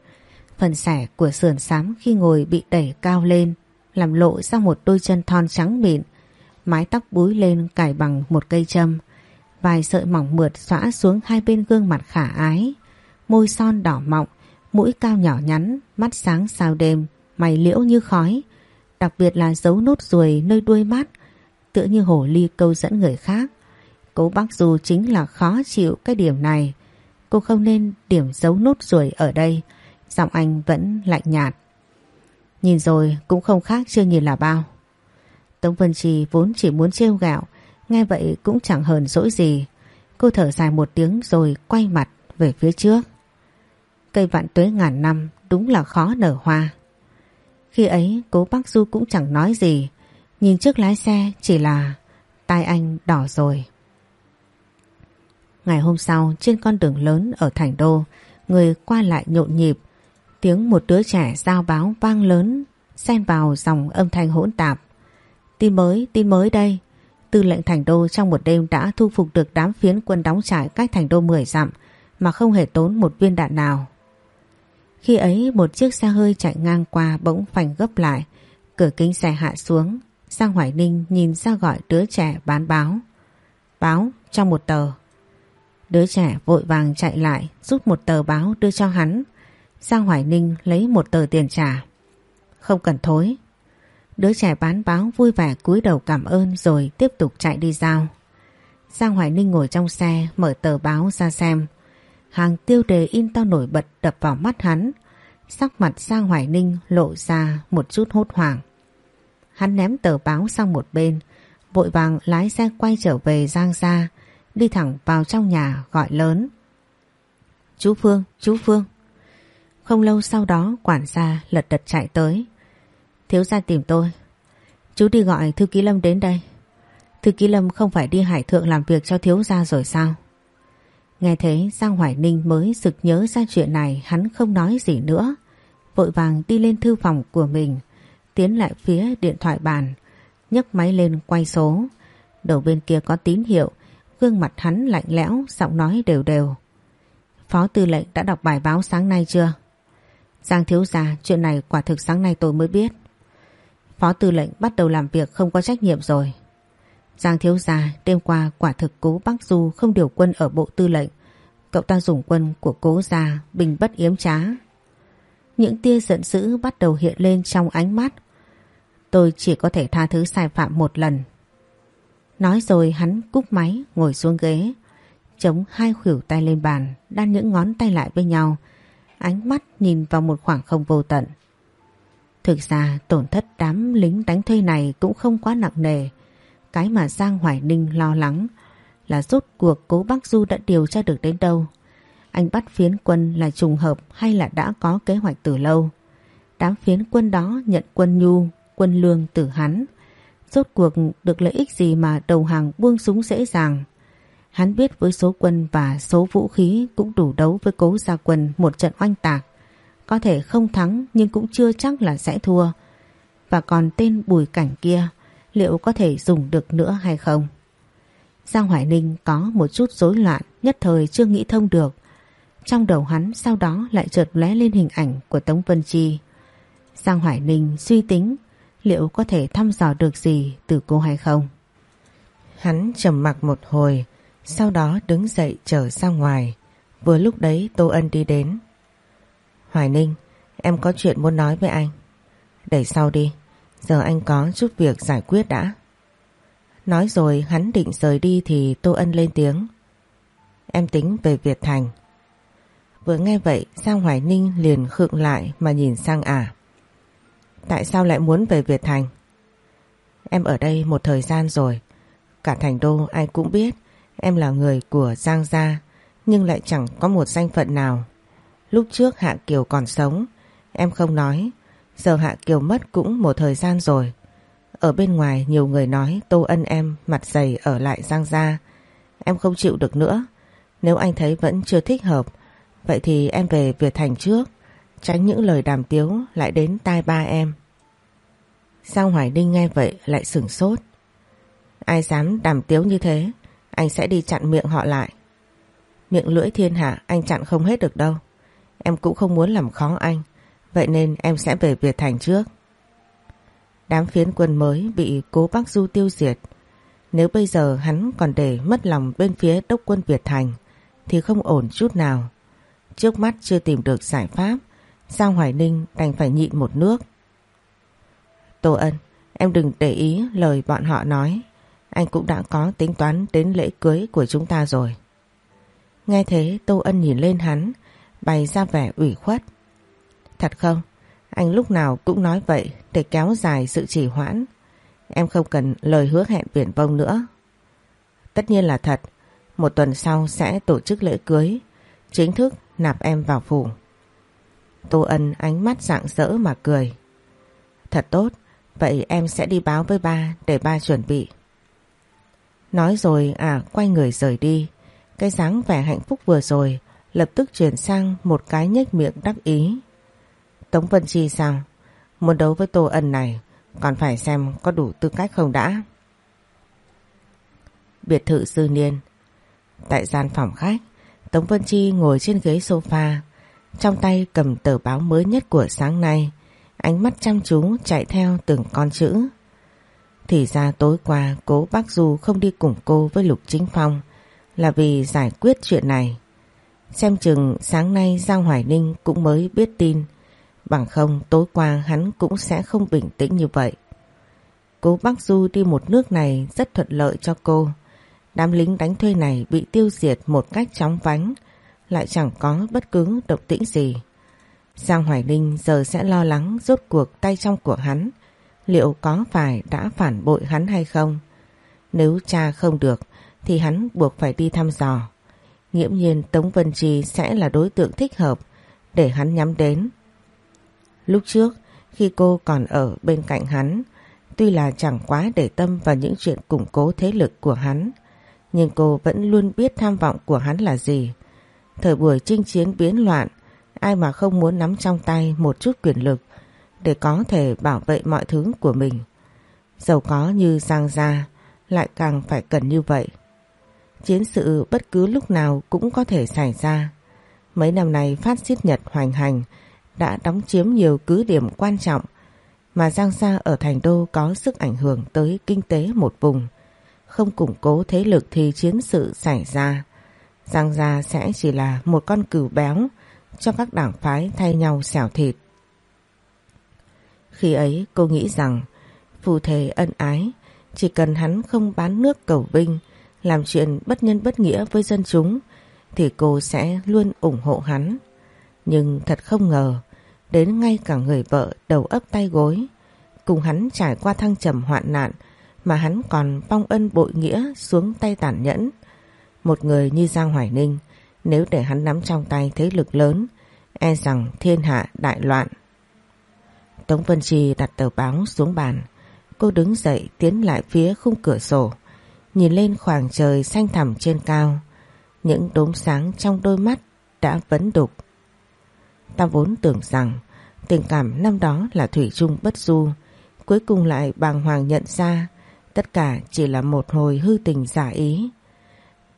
Phần sẻ của sườn xám khi ngồi bị đẩy cao lên, Làm lộ ra một đôi chân thon trắng mịn. Mái tóc búi lên cài bằng một cây châm. Vài sợi mỏng mượt xõa xuống hai bên gương mặt khả ái. Môi son đỏ mọng, Mũi cao nhỏ nhắn, Mắt sáng sao đêm, Mày liễu như khói. Đặc biệt là dấu nốt ruồi nơi đuôi mắt, Tựa như hổ ly câu dẫn người khác. Cố bác dù chính là khó chịu cái điểm này Cô không nên điểm giấu nốt ruồi ở đây Giọng anh vẫn lạnh nhạt Nhìn rồi cũng không khác chưa nhìn là bao Tống Vân Trì vốn chỉ muốn trêu gạo Nghe vậy cũng chẳng hờn dỗi gì. Cô thở dài một tiếng rồi quay mặt về phía trước. Cây vạn tuế ngàn năm đúng là khó nở hoa. Khi ấy, cố bác Du cũng chẳng nói gì. Nhìn trước lái xe chỉ là tai anh đỏ rồi. Ngày hôm sau trên con đường lớn ở Thành Đô người qua lại nhộn nhịp. Tiếng một đứa trẻ giao báo vang lớn xen vào dòng âm thanh hỗn tạp. Tin mới, tin mới đây. tư lệnh thành đô trong một đêm đã thu phục được đám phiến quân đóng trại cách thành đô 10 dặm mà không hề tốn một viên đạn nào. Khi ấy một chiếc xe hơi chạy ngang qua bỗng phành gấp lại, cửa kính xe hạ xuống, Giang Hoài Ninh nhìn ra gọi đứa trẻ bán báo. Báo trong một tờ. Đứa trẻ vội vàng chạy lại rút một tờ báo đưa cho hắn. Giang Hoài Ninh lấy một tờ tiền trả. Không cần thối. Đứa trẻ bán báo vui vẻ cúi đầu cảm ơn rồi tiếp tục chạy đi giao. Giang Hoài Ninh ngồi trong xe mở tờ báo ra xem. Hàng tiêu đề in to nổi bật đập vào mắt hắn. Sắc mặt Giang Hoài Ninh lộ ra một chút hốt hoảng. Hắn ném tờ báo sang một bên, vội vàng lái xe quay trở về Giang gia, đi thẳng vào trong nhà gọi lớn. Chú Phương, chú Phương. Không lâu sau đó quản gia lật đật chạy tới. Thiếu gia tìm tôi. Chú đi gọi thư ký Lâm đến đây. Thư ký Lâm không phải đi hải thượng làm việc cho thiếu gia rồi sao? Nghe thấy Giang Hoài Ninh mới sực nhớ ra chuyện này hắn không nói gì nữa. Vội vàng đi lên thư phòng của mình, tiến lại phía điện thoại bàn, nhấc máy lên quay số. Đầu bên kia có tín hiệu, gương mặt hắn lạnh lẽo, giọng nói đều đều. Phó tư lệnh đã đọc bài báo sáng nay chưa? Giang thiếu gia, chuyện này quả thực sáng nay tôi mới biết. Phó tư lệnh bắt đầu làm việc không có trách nhiệm rồi. Giang thiếu gia đêm qua quả thực cố Bắc Du không điều quân ở bộ tư lệnh. Cậu ta dùng quân của cố gia bình bất yếm trá. Những tia giận dữ bắt đầu hiện lên trong ánh mắt. Tôi chỉ có thể tha thứ sai phạm một lần. Nói rồi hắn cúc máy ngồi xuống ghế. Chống hai khuỷu tay lên bàn, đan những ngón tay lại với nhau. Ánh mắt nhìn vào một khoảng không vô tận. Thực ra tổn thất đám lính đánh thuê này cũng không quá nặng nề. Cái mà Giang Hoài Ninh lo lắng là rốt cuộc cố Bắc Du đã điều tra được đến đâu. Anh bắt phiến quân là trùng hợp hay là đã có kế hoạch từ lâu. Đám phiến quân đó nhận quân nhu, quân lương từ hắn. Rốt cuộc được lợi ích gì mà đầu hàng buông súng dễ dàng. Hắn biết với số quân và số vũ khí cũng đủ đấu với cố gia quân một trận oanh tạc. Có thể không thắng nhưng cũng chưa chắc là sẽ thua. Và còn tên bùi cảnh kia, liệu có thể dùng được nữa hay không? Giang Hoài Ninh có một chút rối loạn, nhất thời chưa nghĩ thông được. Trong đầu hắn sau đó lại chợt lóe lên hình ảnh của Tống Vân Chi. Giang Hoài Ninh suy tính liệu có thể thăm dò được gì từ cô hay không. Hắn trầm mặc một hồi, sau đó đứng dậy trở ra ngoài. Vừa lúc đấy Tô Ân đi đến. Hoài Ninh, em có chuyện muốn nói với anh. Để sau đi, giờ anh có chút việc giải quyết đã. Nói rồi hắn định rời đi thì Tô Ân lên tiếng. Em tính về Việt Thành. Vừa nghe vậy Giang Hoài Ninh liền khựng lại mà nhìn sang ả. Tại sao lại muốn về Việt Thành? Em ở đây một thời gian rồi. Cả thành đô ai cũng biết em là người của Giang Gia, nhưng lại chẳng có một danh phận nào. Lúc trước Hạ Kiều còn sống, em không nói. Giờ Hạ Kiều mất cũng một thời gian rồi. Ở bên ngoài nhiều người nói Tô Ân em mặt dày ở lại Giang Gia. Em không chịu được nữa. Nếu anh thấy vẫn chưa thích hợp, vậy thì em về Việt Thành trước tránh những lời đàm tiếu lại đến tai ba em. Giang Hoài Ninh nghe vậy lại sửng sốt. Ai dám đàm tiếu như thế, anh sẽ đi chặn miệng họ lại. Miệng lưỡi thiên hạ anh chặn không hết được đâu. Em cũng không muốn làm khó anh, vậy nên em sẽ về Việt Thành trước. Đám phiến quân mới bị cố Bắc Du tiêu diệt. Nếu bây giờ hắn còn để mất lòng bên phía đốc quân Việt Thành thì không ổn chút nào. Trước mắt chưa tìm được giải pháp Giang Hoài Ninh đành phải nhịn một nước. Tô Ân, em đừng để ý lời bọn họ nói. Anh cũng đã có tính toán đến lễ cưới của chúng ta rồi. Nghe thế Tô Ân nhìn lên hắn, bày ra vẻ ủy khuất. Thật không? Anh lúc nào cũng nói vậy để kéo dài sự trì hoãn. Em không cần lời hứa hẹn biển vông nữa. Tất nhiên là thật. Một tuần sau sẽ tổ chức lễ cưới, chính thức nạp em vào phủ. Tô Ân ánh mắt rạng rỡ mà cười. Thật tốt, vậy em sẽ đi báo với ba để ba chuẩn bị. Nói rồi à quay người rời đi. Cái dáng vẻ hạnh phúc vừa rồi lập tức chuyển sang một cái nhếch miệng đắc ý. Tống Vân Chi sao? Muốn đấu với Tô Ân này còn phải xem có đủ tư cách không đã. Biệt thự sư niên Tại gian phòng khách Tống Vân Chi ngồi trên ghế sofa trong tay cầm tờ báo mới nhất của sáng nay, Ánh mắt chăm chú chạy theo từng con chữ. Thì ra tối qua, cố bác Du không đi cùng cô với Lục Chính Phong Là vì giải quyết chuyện này. Xem chừng sáng nay Giang Hoài Ninh cũng mới biết tin. Bằng không, tối qua hắn cũng sẽ không bình tĩnh như vậy. Cố Bắc Du đi một nước này rất thuận lợi cho cô. Đám lính đánh thuê này bị tiêu diệt một cách chóng vánh. Lại chẳng có bất cứ động tĩnh gì. Giang Hoài Ninh giờ sẽ lo lắng rốt cuộc tay trong của hắn, Liệu có phải đã phản bội hắn hay không. Nếu cha không được, Thì hắn buộc phải đi thăm dò. Nghiễm nhiên Tống Vân Trì sẽ là đối tượng thích hợp Để hắn nhắm đến. Lúc trước, khi cô còn ở bên cạnh hắn, Tuy là chẳng quá để tâm vào những chuyện củng cố thế lực của hắn, Nhưng cô vẫn luôn biết tham vọng của hắn là gì. Thời buổi chinh chiến biến loạn, Ai mà không muốn nắm trong tay một chút quyền lực Để có thể bảo vệ mọi thứ của mình Giàu có như Giang Gia Lại càng phải cần như vậy Chiến sự bất cứ lúc nào cũng có thể xảy ra Mấy năm này phát xít Nhật hoành hành, Đã đóng chiếm nhiều cứ điểm quan trọng mà Giang Gia ở thành đô có sức ảnh hưởng tới kinh tế một vùng. Không củng cố thế lực thì chiến sự xảy ra. Giang Gia sẽ chỉ là một con cừu béo cho các đảng phái thay nhau xẻo thịt. Khi ấy, cô nghĩ rằng phù thề ân ái, chỉ cần hắn không bán nước cầu vinh làm chuyện bất nhân bất nghĩa với dân chúng, thì cô sẽ luôn ủng hộ hắn. Nhưng thật không ngờ, đến ngay cả người vợ đầu ấp tay gối, cùng hắn trải qua thăng trầm hoạn nạn, mà hắn còn vong ân bội nghĩa xuống tay tàn nhẫn. Một người như Giang Hoài Ninh, nếu để hắn nắm trong tay thế lực lớn e rằng thiên hạ đại loạn. Tống Vân Trì đặt tờ báo xuống bàn cô đứng dậy tiến lại phía khung cửa sổ, nhìn lên khoảng trời xanh thẳm trên cao những đốm sáng trong đôi mắt đã vấn đục. Ta vốn tưởng rằng tình cảm năm đó là thủy chung bất du, Cuối cùng lại bàng hoàng nhận ra, tất cả chỉ là một hồi hư tình giả ý.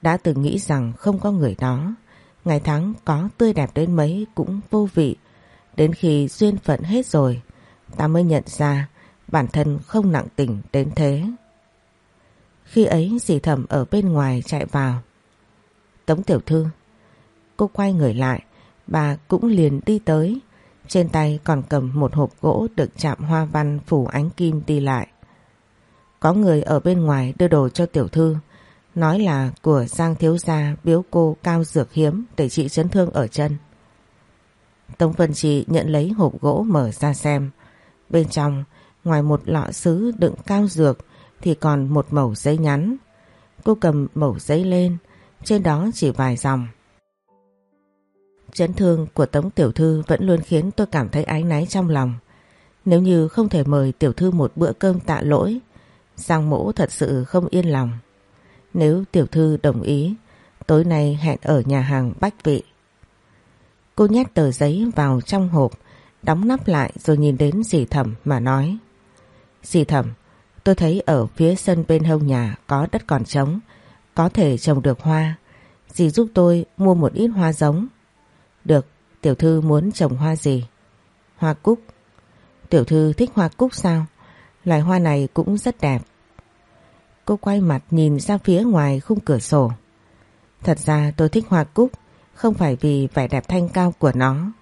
Đã từng nghĩ rằng không có người đó, ngày tháng có tươi đẹp đến mấy cũng vô vị. Đến khi duyên phận hết rồi, ta mới nhận ra bản thân không nặng tình đến thế. Khi ấy dì thẩm ở bên ngoài chạy vào. Tống tiểu thư. Cô quay người lại, bà cũng liền đi tới. Trên tay còn cầm một hộp gỗ được chạm hoa văn phủ ánh kim đi lại. Có người ở bên ngoài đưa đồ cho tiểu thư, nói là của Giang Thiếu Gia biếu cô cao dược hiếm để trị chấn thương ở chân. Tống Vân Trì nhận lấy hộp gỗ mở ra xem. Bên trong, ngoài một lọ sứ đựng cao dược thì còn một mẩu giấy nhắn. Cô cầm mẩu giấy lên, trên đó chỉ vài dòng. Chấn thương của Tống Tiểu Thư vẫn luôn khiến tôi cảm thấy ái náy trong lòng. Nếu như không thể mời Tiểu Thư một bữa cơm tạ lỗi, Giang Mỗ thật sự không yên lòng. Nếu Tiểu Thư đồng ý, tối nay hẹn ở nhà hàng Bách Vị. Cô nhét tờ giấy vào trong hộp, đóng nắp lại rồi nhìn đến dì thẩm mà nói. Dì thẩm, tôi thấy ở phía sân bên hông nhà có đất còn trống, có thể trồng được hoa. Dì giúp tôi mua một ít hoa giống được, tiểu thư muốn trồng hoa gì? Hoa cúc. Tiểu thư thích hoa cúc sao? Loài hoa này cũng rất đẹp. Cô quay mặt nhìn ra phía ngoài khung cửa sổ. Thật ra tôi thích hoa cúc, không phải vì vẻ đẹp thanh cao của nó.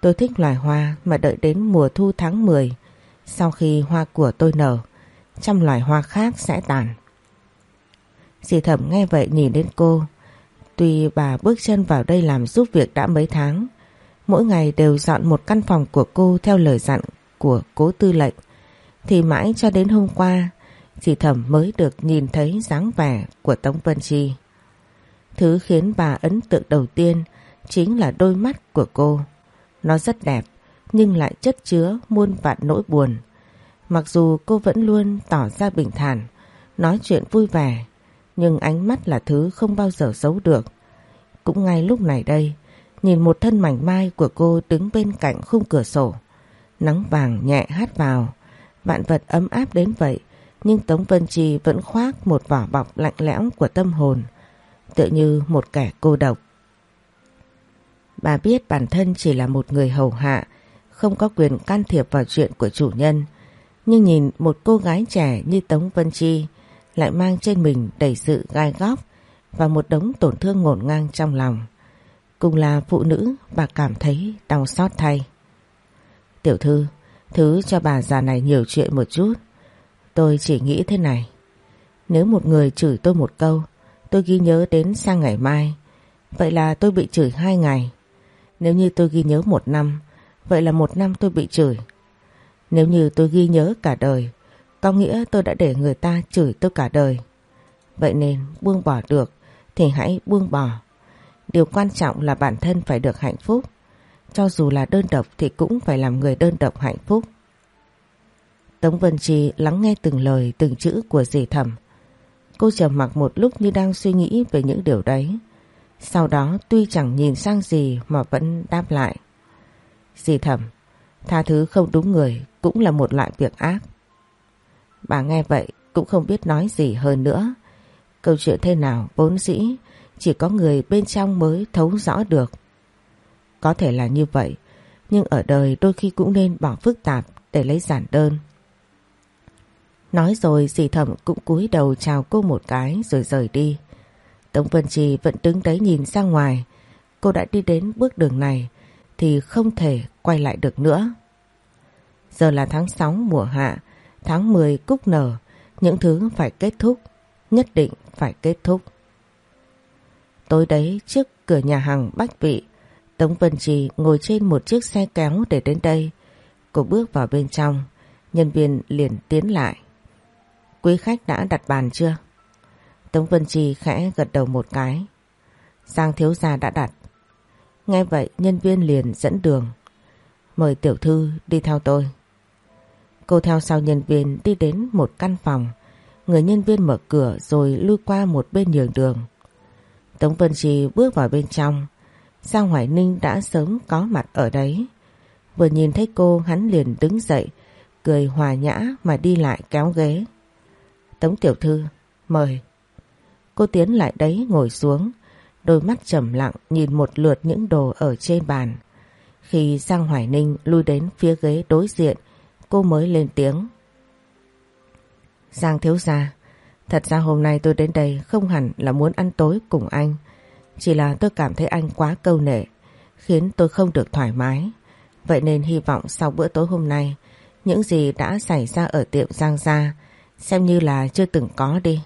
Tôi thích loài hoa mà đợi đến mùa thu tháng 10, sau khi hoa của tôi nở, trăm loài hoa khác sẽ tàn. Dì thẩm nghe vậy nhìn đến cô, Tuy bà bước chân vào đây làm giúp việc đã mấy tháng, mỗi ngày đều dọn một căn phòng của cô theo lời dặn của cố tư lệnh, thì mãi cho đến hôm qua, Chị thẩm mới được nhìn thấy dáng vẻ của Tống Vân Chi. Thứ khiến bà ấn tượng đầu tiên chính là đôi mắt của cô. Nó rất đẹp, nhưng lại chất chứa muôn vạn nỗi buồn. Mặc dù cô vẫn luôn tỏ ra bình thản, nói chuyện vui vẻ, nhưng ánh mắt là thứ không bao giờ giấu được. Cũng ngay lúc này đây, nhìn một thân mảnh mai của cô đứng bên cạnh khung cửa sổ. Nắng vàng nhẹ hát vào, vạn vật ấm áp đến vậy nhưng Tống Vân Chi vẫn khoác một vỏ bọc lạnh lẽo của tâm hồn, tựa như một kẻ cô độc. Bà biết bản thân chỉ là một người hầu hạ, không có quyền can thiệp vào chuyện của chủ nhân, nhưng nhìn một cô gái trẻ như Tống Vân Chi lại mang trên mình đầy sự gai góc và một đống tổn thương ngổn ngang trong lòng. Cùng là phụ nữ bà cảm thấy đau xót thay. Tiểu thư, thứ cho bà già này nhiều chuyện một chút. Tôi chỉ nghĩ thế này. Nếu một người chửi tôi một câu, tôi ghi nhớ đến sang ngày mai. Vậy là tôi bị chửi hai ngày. Nếu như tôi ghi nhớ một năm, vậy là một năm tôi bị chửi. Nếu như tôi ghi nhớ cả đời, có nghĩa tôi đã để người ta chửi tôi cả đời. Vậy nên buông bỏ được thì hãy buông bỏ. Điều quan trọng là bản thân phải được hạnh phúc. Cho dù là đơn độc thì cũng phải làm người đơn độc hạnh phúc. Tống Vân Trì lắng nghe từng lời từng chữ của dì thẩm. Cô trầm mặc một lúc như đang suy nghĩ về những điều đấy. Sau đó tuy chẳng nhìn sang gì mà vẫn đáp lại. Dì thẩm, tha thứ không đúng người cũng là một loại việc ác. Bà nghe vậy cũng không biết nói gì hơn nữa. Câu chuyện thế nào vốn dĩ chỉ có người bên trong mới thấu rõ được. Có thể là như vậy, nhưng ở đời đôi khi cũng nên bỏ phức tạp để lấy giản đơn. Nói rồi dì thẩm cũng cúi đầu chào cô một cái rồi rời đi. Tống Vân Trì vẫn đứng đấy nhìn ra ngoài. Cô đã đi đến bước đường này thì không thể quay lại được nữa. Giờ là tháng 6 mùa hạ, tháng 10 cúc nở, những thứ phải kết thúc, nhất định phải kết thúc. Tối đấy trước cửa nhà hàng Bách Vị, Tống Vân Trì ngồi trên một chiếc xe kéo để đến đây. Cô bước vào bên trong, nhân viên liền tiến lại. Quý khách đã đặt bàn chưa? Tống Vân Trì khẽ gật đầu một cái. Giang thiếu gia đã đặt. Nghe vậy nhân viên liền dẫn đường. Mời tiểu thư đi theo tôi. Cô theo sau nhân viên đi đến một căn phòng. Người nhân viên mở cửa rồi lui qua một bên nhường đường. Tống Vân Trì bước vào bên trong. Giang Hoài Ninh đã sớm có mặt ở đấy. Vừa nhìn thấy cô hắn liền đứng dậy, cười hòa nhã mà đi lại kéo ghế. Tống Tiểu Thư, mời. Cô tiến lại đấy ngồi xuống, đôi mắt trầm lặng nhìn một lượt những đồ ở trên bàn. Khi Giang Hoài Ninh lui đến phía ghế đối diện, cô mới lên tiếng. Giang thiếu gia, thật ra hôm nay tôi đến đây không hẳn là muốn ăn tối cùng anh. Chỉ là tôi cảm thấy anh quá câu nệ, khiến tôi không được thoải mái. Vậy nên hy vọng sau bữa tối hôm nay, những gì đã xảy ra ở tiệm Giang Gia, xem như là chưa từng có đi.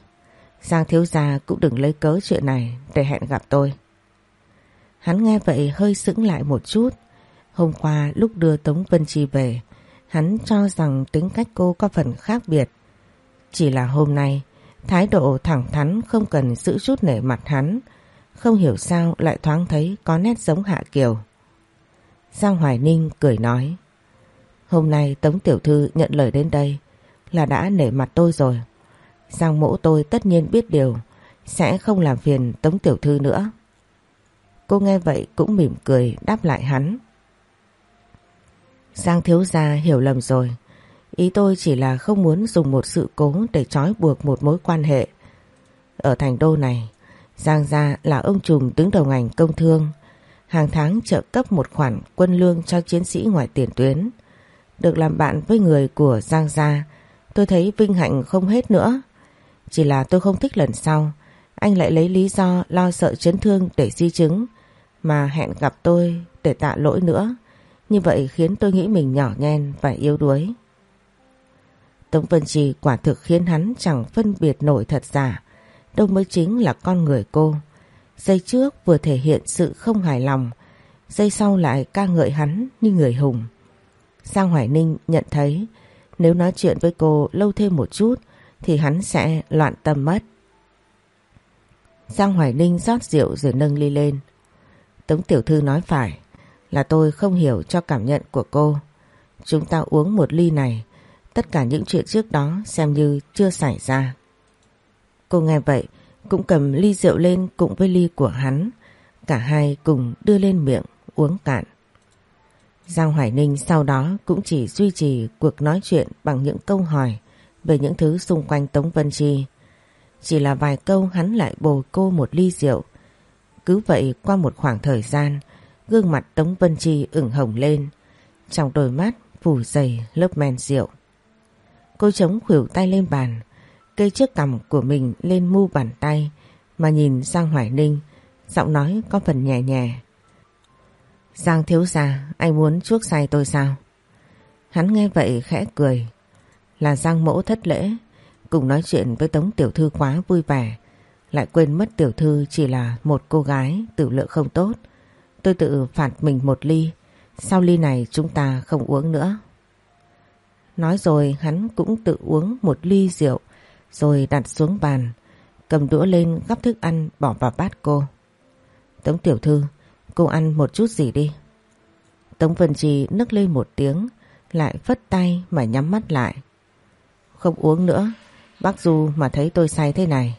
Giang thiếu gia cũng đừng lấy cớ chuyện này để hẹn gặp tôi. Hắn nghe vậy hơi sững lại một chút. Hôm qua lúc đưa Tống Vân Chi về, hắn cho rằng tính cách cô có phần khác biệt. Chỉ là hôm nay, thái độ thẳng thắn không cần giữ chút nể mặt hắn, không hiểu sao lại thoáng thấy có nét giống Hạ Kiều. Giang Hoài Ninh cười nói, hôm nay Tống Tiểu Thư nhận lời đến đây là đã nể mặt tôi rồi. Giang mẫu tôi tất nhiên biết điều, sẽ không làm phiền Tống Tiểu Thư nữa. Cô nghe vậy cũng mỉm cười đáp lại hắn. Giang thiếu gia hiểu lầm rồi. Ý tôi chỉ là không muốn dùng một sự cố để trói buộc một mối quan hệ. Ở thành đô này, Giang gia là ông trùm đứng đầu ngành công thương, hàng tháng trợ cấp một khoản quân lương cho chiến sĩ ngoài tiền tuyến. Được làm bạn với người của Giang gia, tôi thấy vinh hạnh không hết nữa. Chỉ là tôi không thích lần sau, anh lại lấy lý do lo sợ chấn thương để di chứng, mà hẹn gặp tôi để tạ lỗi nữa. Như vậy khiến tôi nghĩ mình nhỏ nhen và yếu đuối. Tống Vân Trì quả thực khiến hắn chẳng phân biệt nổi thật giả, đâu mới chính là con người cô. Giây trước vừa thể hiện sự không hài lòng, giây sau lại ca ngợi hắn như người hùng. Sang Hoài Ninh nhận thấy nếu nói chuyện với cô lâu thêm một chút thì hắn sẽ loạn tâm mất. Giang Hoài Ninh rót rượu rồi nâng ly lên. Tống Tiểu Thư nói phải là tôi không hiểu cho cảm nhận của cô. Chúng ta uống một ly này, tất cả những chuyện trước đó xem như chưa xảy ra. Cô nghe vậy cũng cầm ly rượu lên cùng với ly của hắn. Cả hai cùng đưa lên miệng uống cạn. Giang Hoài Ninh sau đó cũng chỉ duy trì cuộc nói chuyện bằng những câu hỏi về những thứ xung quanh Tống Vân Chi. Chỉ là vài câu hắn lại bồi cô một ly rượu. Cứ vậy qua một khoảng thời gian, gương mặt Tống Vân Chi ửng hồng lên. Trong đôi mắt phủ dày lớp men rượu. Cô chống khuỷu tay lên bàn, cây chiếc cằm của mình lên mu bàn tay mà nhìn Giang Hoài Ninh, giọng nói có phần nhẹ nhẹ. Giang thiếu gia, anh muốn chuốc say tôi sao? Hắn nghe vậy khẽ cười. Là Giang mẫu thất lễ, cùng nói chuyện với Tống Tiểu Thư quá vui vẻ. Lại quên mất Tiểu Thư chỉ là một cô gái tử lượng không tốt. Tôi tự phạt mình một ly, sau ly này chúng ta không uống nữa. Nói rồi hắn cũng tự uống một ly rượu rồi đặt xuống bàn, cầm đũa lên gắp thức ăn bỏ vào bát cô. Tống Tiểu Thư, cô ăn một chút gì đi. Tống Vân Trì nức lên một tiếng, lại phất tay mà nhắm mắt lại. Không uống nữa, bác Du mà thấy tôi say thế này,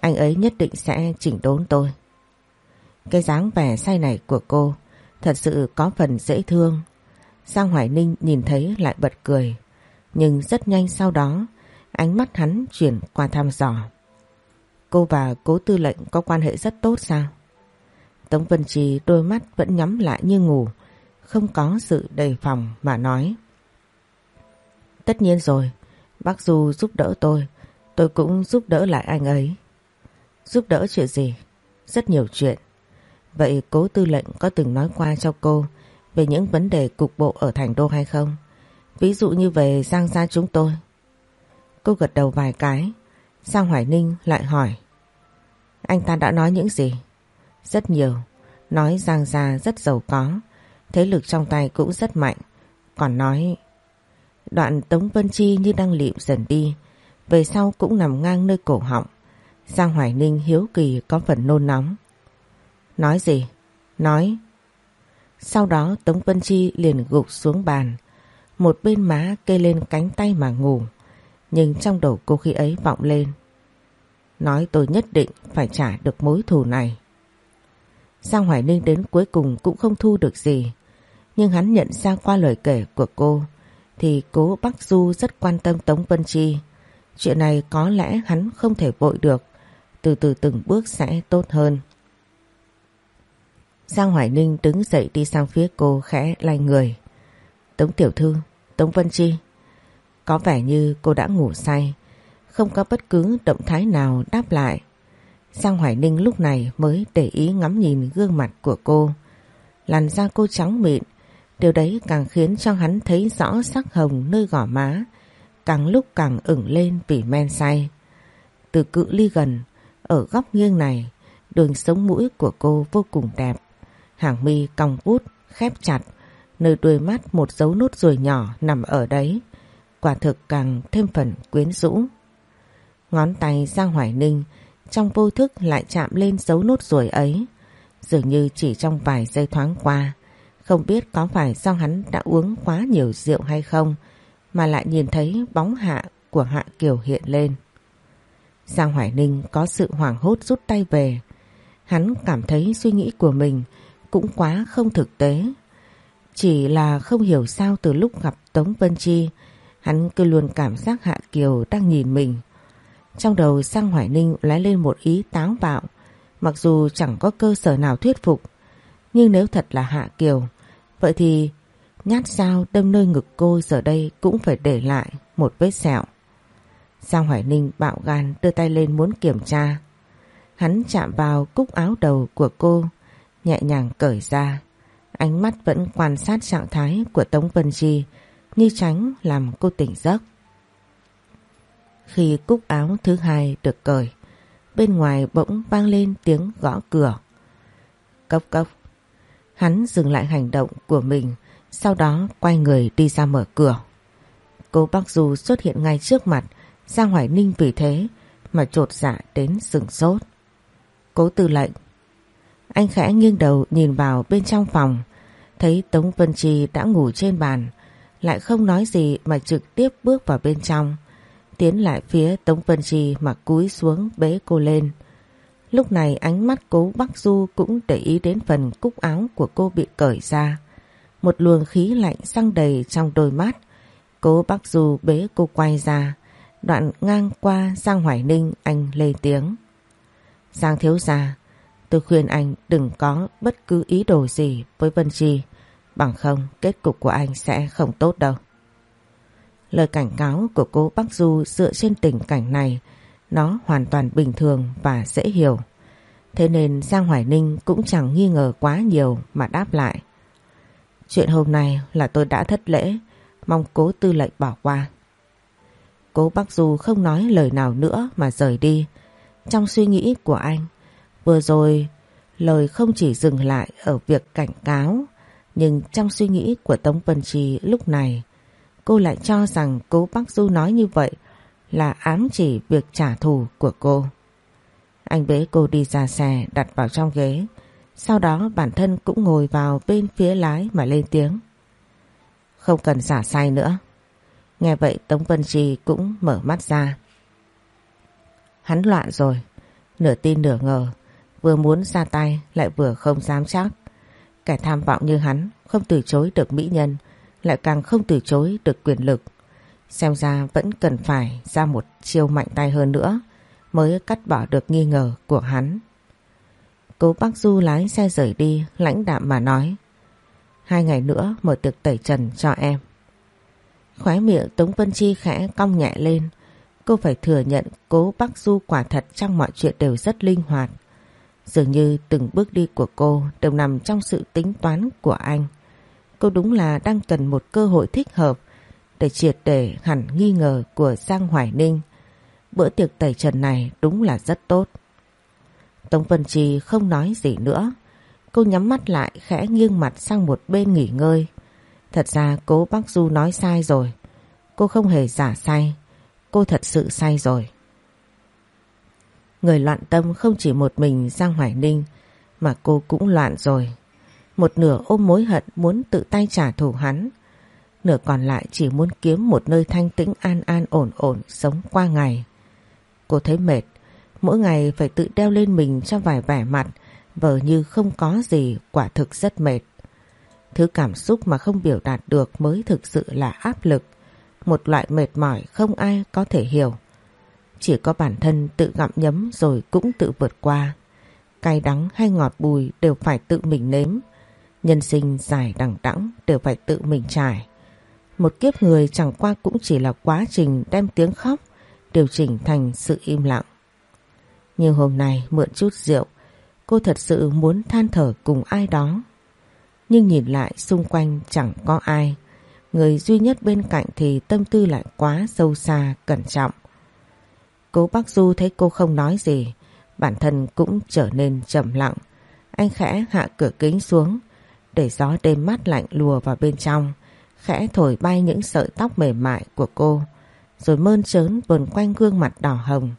anh ấy nhất định sẽ chỉnh đốn tôi. Cái dáng vẻ say này của cô thật sự có phần dễ thương. Giang Hoài Ninh nhìn thấy lại bật cười, nhưng rất nhanh sau đó ánh mắt hắn chuyển qua thăm dò. Cô và cố tư lệnh có quan hệ rất tốt sao? Tống Vân Trì đôi mắt vẫn nhắm lại như ngủ, không có sự đề phòng mà nói. Tất nhiên rồi, bác Du giúp đỡ tôi, tôi cũng giúp đỡ lại anh ấy. Giúp đỡ chuyện gì? Rất nhiều chuyện. Vậy cố tư lệnh có từng nói qua cho cô về những vấn đề cục bộ ở thành đô hay không? Ví dụ như về Giang gia chúng tôi. Cô gật đầu vài cái, Giang Hoài Ninh lại hỏi. Anh ta đã nói những gì? Rất nhiều, nói Giang gia rất giàu có, thế lực trong tay cũng rất mạnh. Còn nói đoạn Tống Vân Chi như đang lịm dần đi, về sau cũng nằm ngang nơi cổ họng. Giang Hoài Ninh hiếu kỳ có phần nôn nóng. Nói gì? Nói. Sau đó Tống Vân Chi liền gục xuống bàn, một bên má kê lên cánh tay mà ngủ, nhưng trong đầu cô khi ấy vọng lên. Nói tôi nhất định phải trả được mối thù này. Giang Hoài Ninh đến cuối cùng cũng không thu được gì, nhưng hắn nhận ra qua lời kể của cô thì cố Bắc Du rất quan tâm Tống Vân Chi. Chuyện này có lẽ hắn không thể vội được, từ từ từng bước sẽ tốt hơn. Giang Hoài Ninh đứng dậy đi sang phía cô khẽ lay người. Tống Tiểu Thư, Tống Vân Chi. Có vẻ như cô đã ngủ say, không có bất cứ động thái nào đáp lại. Giang Hoài Ninh lúc này mới để ý ngắm nhìn gương mặt của cô. Làn da cô trắng mịn, điều đấy càng khiến cho hắn thấy rõ sắc hồng nơi gò má, càng lúc càng ửng lên vì men say. Từ cự ly gần, ở góc nghiêng này, đường sống mũi của cô vô cùng đẹp. Hàng mi cong vút, khép chặt, nơi đuôi mắt một dấu nốt ruồi nhỏ nằm ở đấy. Quả thực càng thêm phần quyến rũ. Ngón tay Giang Hoài Ninh trong vô thức lại chạm lên dấu nốt ruồi ấy. Dường như chỉ trong vài giây thoáng qua, không biết có phải do hắn đã uống quá nhiều rượu hay không mà lại nhìn thấy bóng hạ của Hạ Kiều hiện lên. Giang Hoài Ninh có sự hoảng hốt rút tay về. Hắn cảm thấy suy nghĩ của mình cũng quá không thực tế. Chỉ là không hiểu sao từ lúc gặp Tống Vân Chi, hắn cứ luôn cảm giác Hạ Kiều đang nhìn mình. Trong đầu Giang Hoài Ninh lái lên một ý táo bạo, mặc dù chẳng có cơ sở nào thuyết phục. Nhưng nếu thật là Hạ Kiều, vậy thì nhát dao đâm nơi ngực cô giờ đây cũng phải để lại một vết sẹo. Giang Hoài Ninh bạo gan đưa tay lên muốn kiểm tra. Hắn chạm vào cúc áo đầu của cô, nhẹ nhàng cởi ra. Ánh mắt vẫn quan sát trạng thái của Tống Vân Chi như tránh làm cô tỉnh giấc. Khi cúc áo thứ hai được cởi, bên ngoài bỗng vang lên tiếng gõ cửa. Cốc cốc. Hắn dừng lại hành động của mình, sau đó quay người đi ra mở cửa. Cô bác Du xuất hiện ngay trước mặt, Giang Hoài Ninh vì thế mà trột dạ đến sừng sốt. Cố tư lệnh. Anh khẽ nghiêng đầu nhìn vào bên trong phòng, thấy Tống Vân trì đã ngủ trên bàn, lại không nói gì mà trực tiếp bước vào bên trong, tiến lại phía Tống Vân Chi mà cúi xuống bế cô lên. Lúc này ánh mắt cố Bắc Du cũng để ý đến phần cúc áo của cô bị cởi ra. Một luồng khí lạnh xăng đầy trong đôi mắt. Cố Bắc Du bế cô quay ra, Đoạn ngang qua Giang Hoài Ninh anh lây tiếng. Giang thiếu gia, tôi khuyên anh đừng có bất cứ ý đồ gì với Vân Chi, bằng không kết cục của anh sẽ không tốt đâu. Lời cảnh cáo của cô Bắc Du dựa trên tình cảnh này nó hoàn toàn bình thường và dễ hiểu. Thế nên Giang Hoài Ninh cũng chẳng nghi ngờ quá nhiều mà đáp lại. Chuyện hôm nay là tôi đã thất lễ, mong cố tư lệnh bỏ qua. Cố Bắc Du không nói lời nào nữa mà rời đi. Trong suy nghĩ của anh, vừa rồi lời không chỉ dừng lại ở việc cảnh cáo, nhưng trong suy nghĩ của Tống Vân Trì lúc này, cô lại cho rằng cố Bắc Du nói như vậy là ám chỉ việc trả thù của cô. Anh bế cô đi ra xe đặt vào trong ghế, sau đó bản thân cũng ngồi vào bên phía lái mà lên tiếng. Không cần giả say nữa. Nghe vậy Tống Vân Trì cũng mở mắt ra. Hắn loạn rồi, nửa tin nửa ngờ, vừa muốn ra tay lại vừa không dám chắc. Kẻ tham vọng như hắn không từ chối được mỹ nhân, lại càng không từ chối được quyền lực. Xem ra vẫn cần phải ra một chiêu mạnh tay hơn nữa mới cắt bỏ được nghi ngờ của hắn. Cố bác Du lái xe rời đi, lãnh đạm mà nói, Hai ngày nữa mở được tẩy trần cho em. Khóe miệng Tống Vân Chi khẽ cong nhẹ lên. Cô phải thừa nhận cố Bác Du quả thật trong mọi chuyện đều rất linh hoạt. Dường như từng bước đi của cô đều nằm trong sự tính toán của anh. Cô đúng là đang cần một cơ hội thích hợp để triệt để hẳn nghi ngờ của Giang Hoài Ninh. Bữa tiệc tẩy trần này đúng là rất tốt. Tống Vân Chi không nói gì nữa. Cô nhắm mắt lại, khẽ nghiêng mặt sang một bên nghỉ ngơi. Thật ra cố bác Du nói sai rồi. Cô không hề giả say. Cô thật sự say rồi. Người loạn tâm không chỉ một mình Giang Hoài Ninh, mà cô cũng loạn rồi. Một nửa ôm mối hận muốn tự tay trả thù hắn. Nửa còn lại chỉ muốn kiếm một nơi thanh tĩnh, an an, ổn ổn, sống qua ngày. Cô thấy mệt. Mỗi ngày phải tự đeo lên mình cho vài vẻ mặt, vờ như không có gì, quả thực rất mệt. Thứ cảm xúc mà không biểu đạt được mới thực sự là áp lực. Một loại mệt mỏi không ai có thể hiểu. Chỉ có bản thân tự gặm nhấm rồi cũng tự vượt qua. Cay đắng hay ngọt bùi đều phải tự mình nếm. Nhân sinh dài đẳng đẵng đều phải tự mình trải. Một kiếp người chẳng qua cũng chỉ là quá trình đem tiếng khóc điều chỉnh thành sự im lặng. Nhưng hôm nay mượn chút rượu, cô thật sự muốn than thở cùng ai đó. Nhưng nhìn lại xung quanh chẳng có ai. Người duy nhất bên cạnh thì tâm tư lại quá sâu xa, cẩn trọng. Cố bác Du thấy cô không nói gì, bản thân cũng trở nên trầm lặng. Anh khẽ hạ cửa kính xuống, để gió đêm mát lạnh lùa vào bên trong, khẽ thổi bay những sợi tóc mềm mại của cô, rồi mơn trớn vần quanh gương mặt đỏ hồng.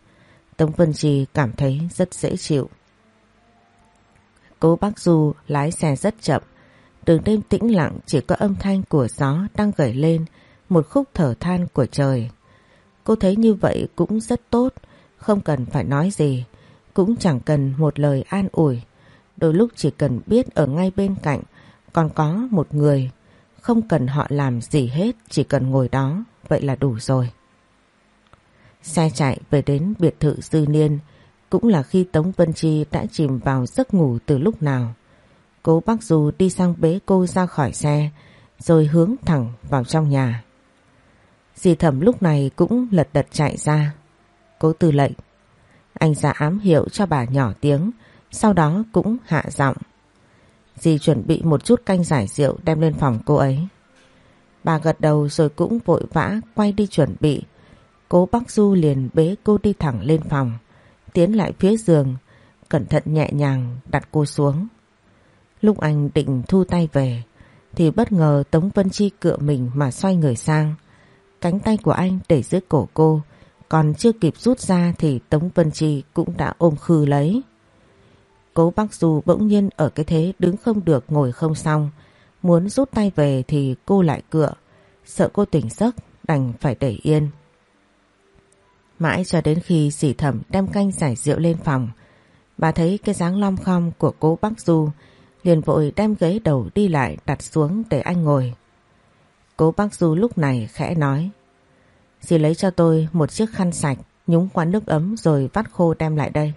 Tống Vân Trì cảm thấy rất dễ chịu. Cố bác Du lái xe rất chậm, đường đêm tĩnh lặng chỉ có âm thanh của gió đang gởi lên một khúc thở than của trời. Cô thấy như vậy cũng rất tốt, không cần phải nói gì, cũng chẳng cần một lời an ủi. Đôi lúc chỉ cần biết ở ngay bên cạnh còn có một người, không cần họ làm gì hết, chỉ cần ngồi đó, vậy là đủ rồi. Xe chạy về đến biệt thự Dư Niên cũng là khi Tống Vân Chi đã chìm vào giấc ngủ từ lúc nào. Cố bác Du đi sang bế cô ra khỏi xe rồi hướng thẳng vào trong nhà. Dì thẩm lúc này cũng lật đật chạy ra. Cố tư lệnh. Anh ra ám hiệu cho bà nhỏ tiếng sau đó cũng hạ giọng. Dì chuẩn bị một chút canh giải rượu đem lên phòng cô ấy. Bà gật đầu rồi cũng vội vã quay đi chuẩn bị Cố bác Du liền bế cô đi thẳng lên phòng, tiến lại phía giường, cẩn thận nhẹ nhàng đặt cô xuống. Lúc anh định thu tay về, thì bất ngờ Tống Vân Chi cựa mình mà xoay người sang. Cánh tay của anh để dưới cổ cô, còn chưa kịp rút ra thì Tống Vân Chi cũng đã ôm khư lấy. Cố bác Du bỗng nhiên ở cái thế đứng không được ngồi không xong, muốn rút tay về thì cô lại cựa, sợ cô tỉnh giấc đành phải để yên. Mãi cho đến khi dì thẩm đem canh giải rượu lên phòng, bà thấy cái dáng lom khom của cố bác Du liền vội đem ghế đầu đi lại đặt xuống để anh ngồi. Cố bác Du lúc này khẽ nói Dì lấy cho tôi một chiếc khăn sạch nhúng qua nước ấm rồi vắt khô đem lại đây.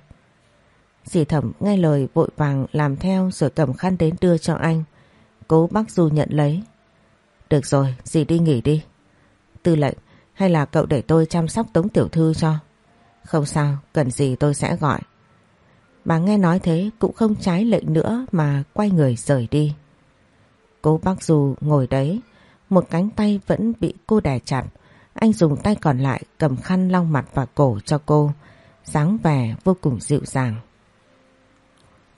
Dì thẩm nghe lời vội vàng làm theo rồi cầm khăn đến đưa cho anh. Cố bác Du nhận lấy. Được rồi, dì đi nghỉ đi. Tư lệnh, hay là cậu để tôi chăm sóc Tống Tiểu Thư cho? Không sao, cần gì tôi sẽ gọi. Bà nghe nói thế cũng không trái lệnh nữa mà quay người rời đi. Cố bác Du ngồi đấy, một cánh tay vẫn bị cô đè chặt. Anh dùng tay còn lại cầm khăn lau mặt và cổ cho cô, dáng vẻ vô cùng dịu dàng.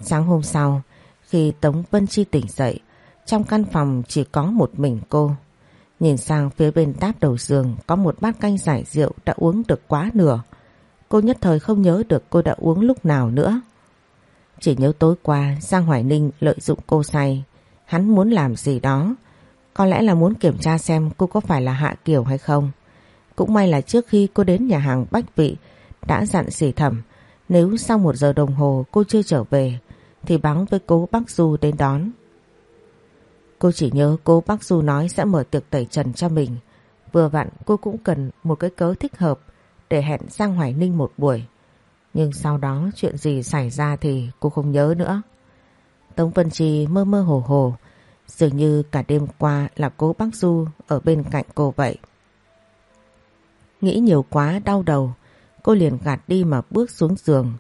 Sáng hôm sau, khi Tống Vân Chi tỉnh dậy, trong căn phòng chỉ có một mình cô. Nhìn sang phía bên táp đầu giường có một bát canh giải rượu đã uống được quá nửa. Cô nhất thời không nhớ được cô đã uống lúc nào nữa. Chỉ nhớ tối qua Giang Hoài Ninh lợi dụng cô say. Hắn muốn làm gì đó. Có lẽ là muốn kiểm tra xem cô có phải là Hạ Kiều hay không. Cũng may là trước khi cô đến nhà hàng Bách Vị đã dặn xỉ thẩm nếu sau một giờ đồng hồ cô chưa trở về thì báo với cố Bắc Du đến đón. Cô chỉ nhớ cố Bắc Du nói sẽ mở tiệc tẩy trần cho mình. Vừa vặn cô cũng cần một cái cớ thích hợp để hẹn sang Hoài Ninh một buổi. Nhưng sau đó chuyện gì xảy ra thì cô không nhớ nữa. Tống Vân Trì mơ mơ hồ hồ, dường như cả đêm qua là cố Bắc Du ở bên cạnh cô vậy. Nghĩ nhiều quá đau đầu, cô liền gạt đi mà bước xuống giường,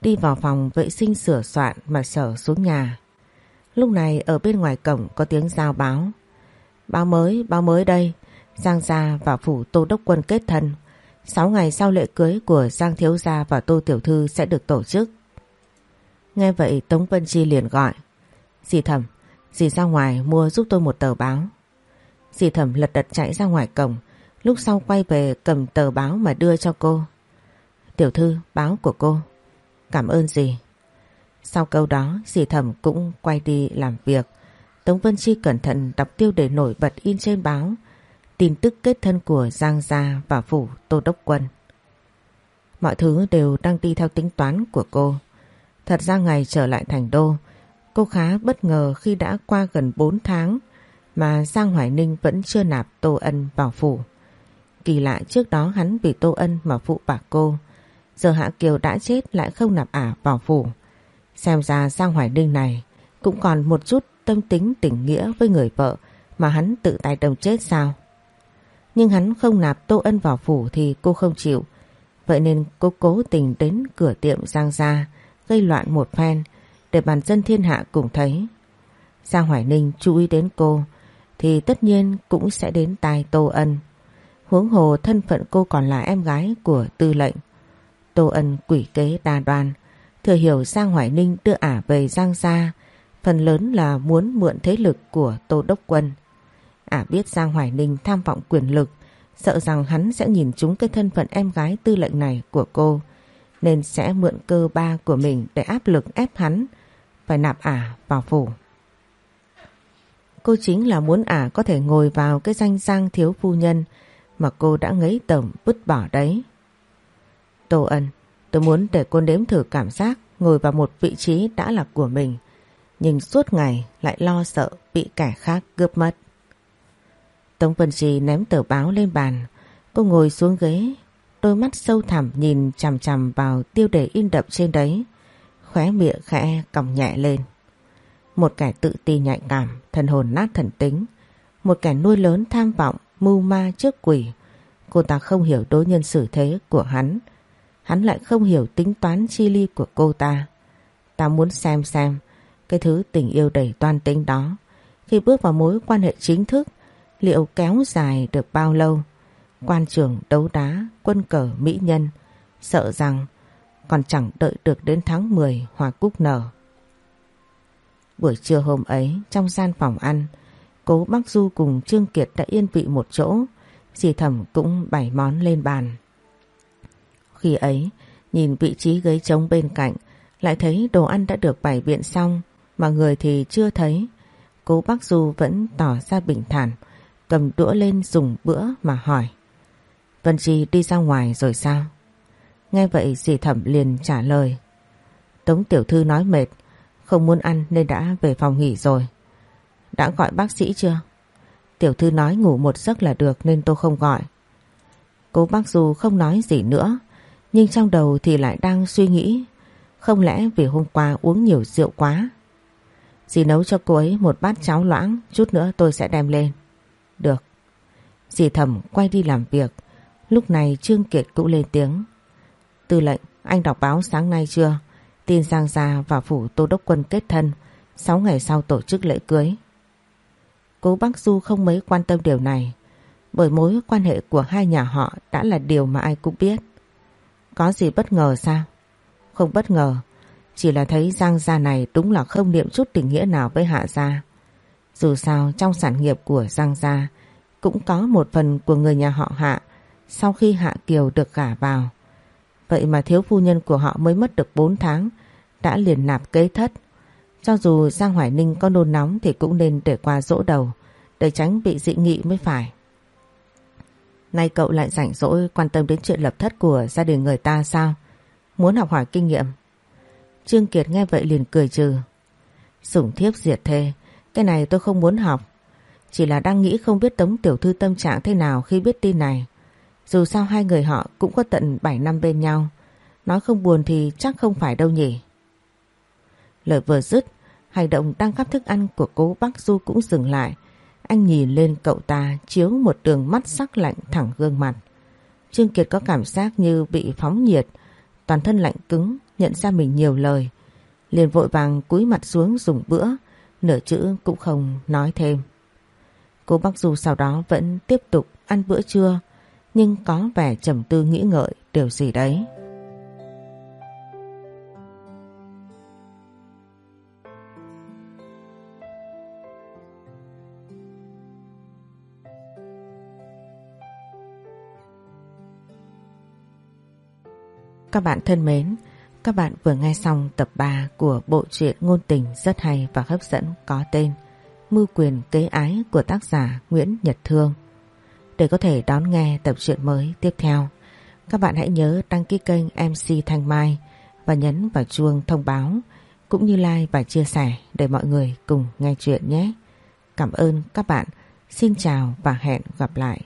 đi vào phòng vệ sinh sửa soạn mà sở xuống nhà. Lúc này ở bên ngoài cổng có tiếng giao báo. Báo mới, báo mới đây, Giang Gia và Phủ Tô Đốc Quân kết thân. 6 ngày sau lễ cưới của Giang Thiếu Gia và Tô Tiểu Thư sẽ được tổ chức. Nghe vậy Tống Vân Chi liền gọi. Dì thẩm, dì ra ngoài mua giúp tôi một tờ báo. Dì thẩm lật đật chạy ra ngoài cổng, lúc sau quay về cầm tờ báo mà đưa cho cô. Tiểu thư, báo của cô. Cảm ơn dì. Sau câu đó dì thẩm cũng quay đi làm việc. Tống Vân Chi cẩn thận đọc tiêu đề nổi bật in trên báo tin tức kết thân của Giang Gia và Phủ Tô Đốc Quân. Mọi thứ đều đang đi theo tính toán của cô. Thật ra ngày trở lại thành đô, cô khá bất ngờ khi đã qua gần 4 tháng mà Giang Hoài Ninh vẫn chưa nạp Tô Ân vào phủ. Kỳ lạ trước đó hắn vì Tô Ân mà phụ bạc cô, giờ Hạ Kiều đã chết lại không nạp ả vào phủ. Xem ra Giang Hoài Ninh này cũng còn một chút tâm tính tình nghĩa với người vợ mà hắn tự tay đồng chết sao? Nhưng hắn không nạp Tô Ân vào phủ thì cô không chịu. Vậy nên cô cố tình đến cửa tiệm Giang Gia, gây loạn một phen để bàn dân thiên hạ cùng thấy. Giang Hoài Ninh chú ý đến cô thì tất nhiên cũng sẽ đến tai Tô Ân. Huống hồ thân phận cô còn là em gái của tư lệnh. Tô Ân quỷ kế đa đoan, thừa hiểu Giang Hoài Ninh đưa ả về Giang Gia, phần lớn là muốn mượn thế lực của Tô Đốc Quân. Ả biết Giang Hoài Ninh tham vọng quyền lực, sợ rằng hắn sẽ nhìn trúng cái thân phận em gái tư lệnh này của cô, nên sẽ mượn cơ ba của mình để áp lực ép hắn, phải nạp Ả vào phủ. Cô chính là muốn Ả có thể ngồi vào cái danh Giang thiếu phu nhân mà cô đã ngấy tầm vứt bỏ đấy. Tô Ân, tôi muốn để cô nếm thử cảm giác ngồi vào một vị trí đã là của mình, nhưng suốt ngày lại lo sợ bị kẻ khác cướp mất. Tống Vân Trì ném tờ báo lên bàn. Cô ngồi xuống ghế, đôi mắt sâu thẳm nhìn chằm chằm vào tiêu đề in đậm trên đấy. Khóe miệng khẽ còng nhẹ lên. Một kẻ tự ti nhạy cảm, thần hồn nát thần tính. Một kẻ nuôi lớn tham vọng, mưu ma trước quỷ. Cô ta không hiểu đối nhân xử thế của hắn. Hắn lại không hiểu tính toán chi ly của cô ta. Ta muốn xem xem cái thứ tình yêu đầy toan tính đó. Khi bước vào mối quan hệ chính thức liệu kéo dài được bao lâu. Quan trường đấu đá, quân cờ mỹ nhân, sợ rằng còn chẳng đợi được đến tháng 10 hoa cúc nở. Buổi trưa hôm ấy, trong gian phòng ăn, cố Bắc Du cùng Trương Kiệt đã yên vị một chỗ, dì thẩm cũng bày món lên bàn. Khi ấy, nhìn vị trí ghế trống bên cạnh, lại thấy đồ ăn đã được bày biện xong, mà người thì chưa thấy. Cố bác Du vẫn tỏ ra bình thản, cầm đũa lên dùng bữa mà hỏi. Vân Chi đi ra ngoài rồi sao? Nghe vậy dì thẩm liền trả lời. Tống tiểu thư nói mệt, không muốn ăn nên đã về phòng nghỉ rồi. Đã gọi bác sĩ chưa? Tiểu thư nói ngủ một giấc là được nên tôi không gọi. Cô bác Du không nói gì nữa nhưng trong đầu thì lại đang suy nghĩ, không lẽ vì hôm qua uống nhiều rượu quá? Dì nấu cho cô ấy một bát cháo loãng, Chút nữa tôi sẽ đem lên. Được. Dì Thẩm quay đi làm việc. Lúc này Trương Kiệt cũng lên tiếng. Tư lệnh, anh đọc báo sáng nay chưa? Tin Giang Gia và phủ Tô Đốc Quân kết thân 6 ngày sau tổ chức lễ cưới. Cố bác Du không mấy quan tâm điều này, Bởi mối quan hệ của hai nhà họ Đã là điều mà ai cũng biết. Có gì bất ngờ sao Không bất ngờ Chỉ là thấy Giang Gia này đúng là không niệm chút tình nghĩa nào với Hạ Gia Dù sao, trong sản nghiệp của Giang Gia, Cũng có một phần của người nhà họ Hạ Sau khi Hạ Kiều được gả vào Vậy mà thiếu phu nhân của họ mới mất được 4 tháng, đã liền nạp kế thất. Cho dù Giang Hoài Ninh có nôn nóng thì cũng nên để qua dỗ đầu, để tránh bị dị nghị mới phải. Nay cậu lại rảnh rỗi quan tâm đến chuyện lập thất của gia đình người ta sao? Muốn học hỏi kinh nghiệm. Trương Kiệt nghe vậy liền cười trừ. Sủng thiếp diệt thê, cái này tôi không muốn học. Chỉ là đang nghĩ không biết Tống Tiểu Thư tâm trạng thế nào khi biết tin này. Dù sao hai người họ cũng có tận 7 năm bên nhau. Nói không buồn thì chắc không phải đâu nhỉ. Lời vừa dứt, hành động đang gắp thức ăn của cố bác Du cũng dừng lại. Anh nhìn lên cậu ta chiếu một đường mắt sắc lạnh thẳng gương mặt. Trương Kiệt có cảm giác như bị phóng nhiệt, toàn thân lạnh cứng, nhận ra mình nhiều lời. Liền vội vàng cúi mặt xuống dùng bữa, nửa chữ cũng không nói thêm. Cô bác Du sau đó vẫn tiếp tục ăn bữa trưa, nhưng có vẻ trầm tư nghĩ ngợi điều gì đấy. Các bạn thân mến, các bạn vừa nghe xong tập 3 của bộ truyện ngôn tình rất hay và hấp dẫn có tên Mưu quyền kế ái của tác giả Nguyễn Nhật Thương. Để có thể đón nghe tập truyện mới tiếp theo, các bạn hãy nhớ đăng ký kênh MC Thanh Mai và nhấn vào chuông thông báo cũng như like và chia sẻ để mọi người cùng nghe chuyện nhé. Cảm ơn các bạn. Xin chào và hẹn gặp lại.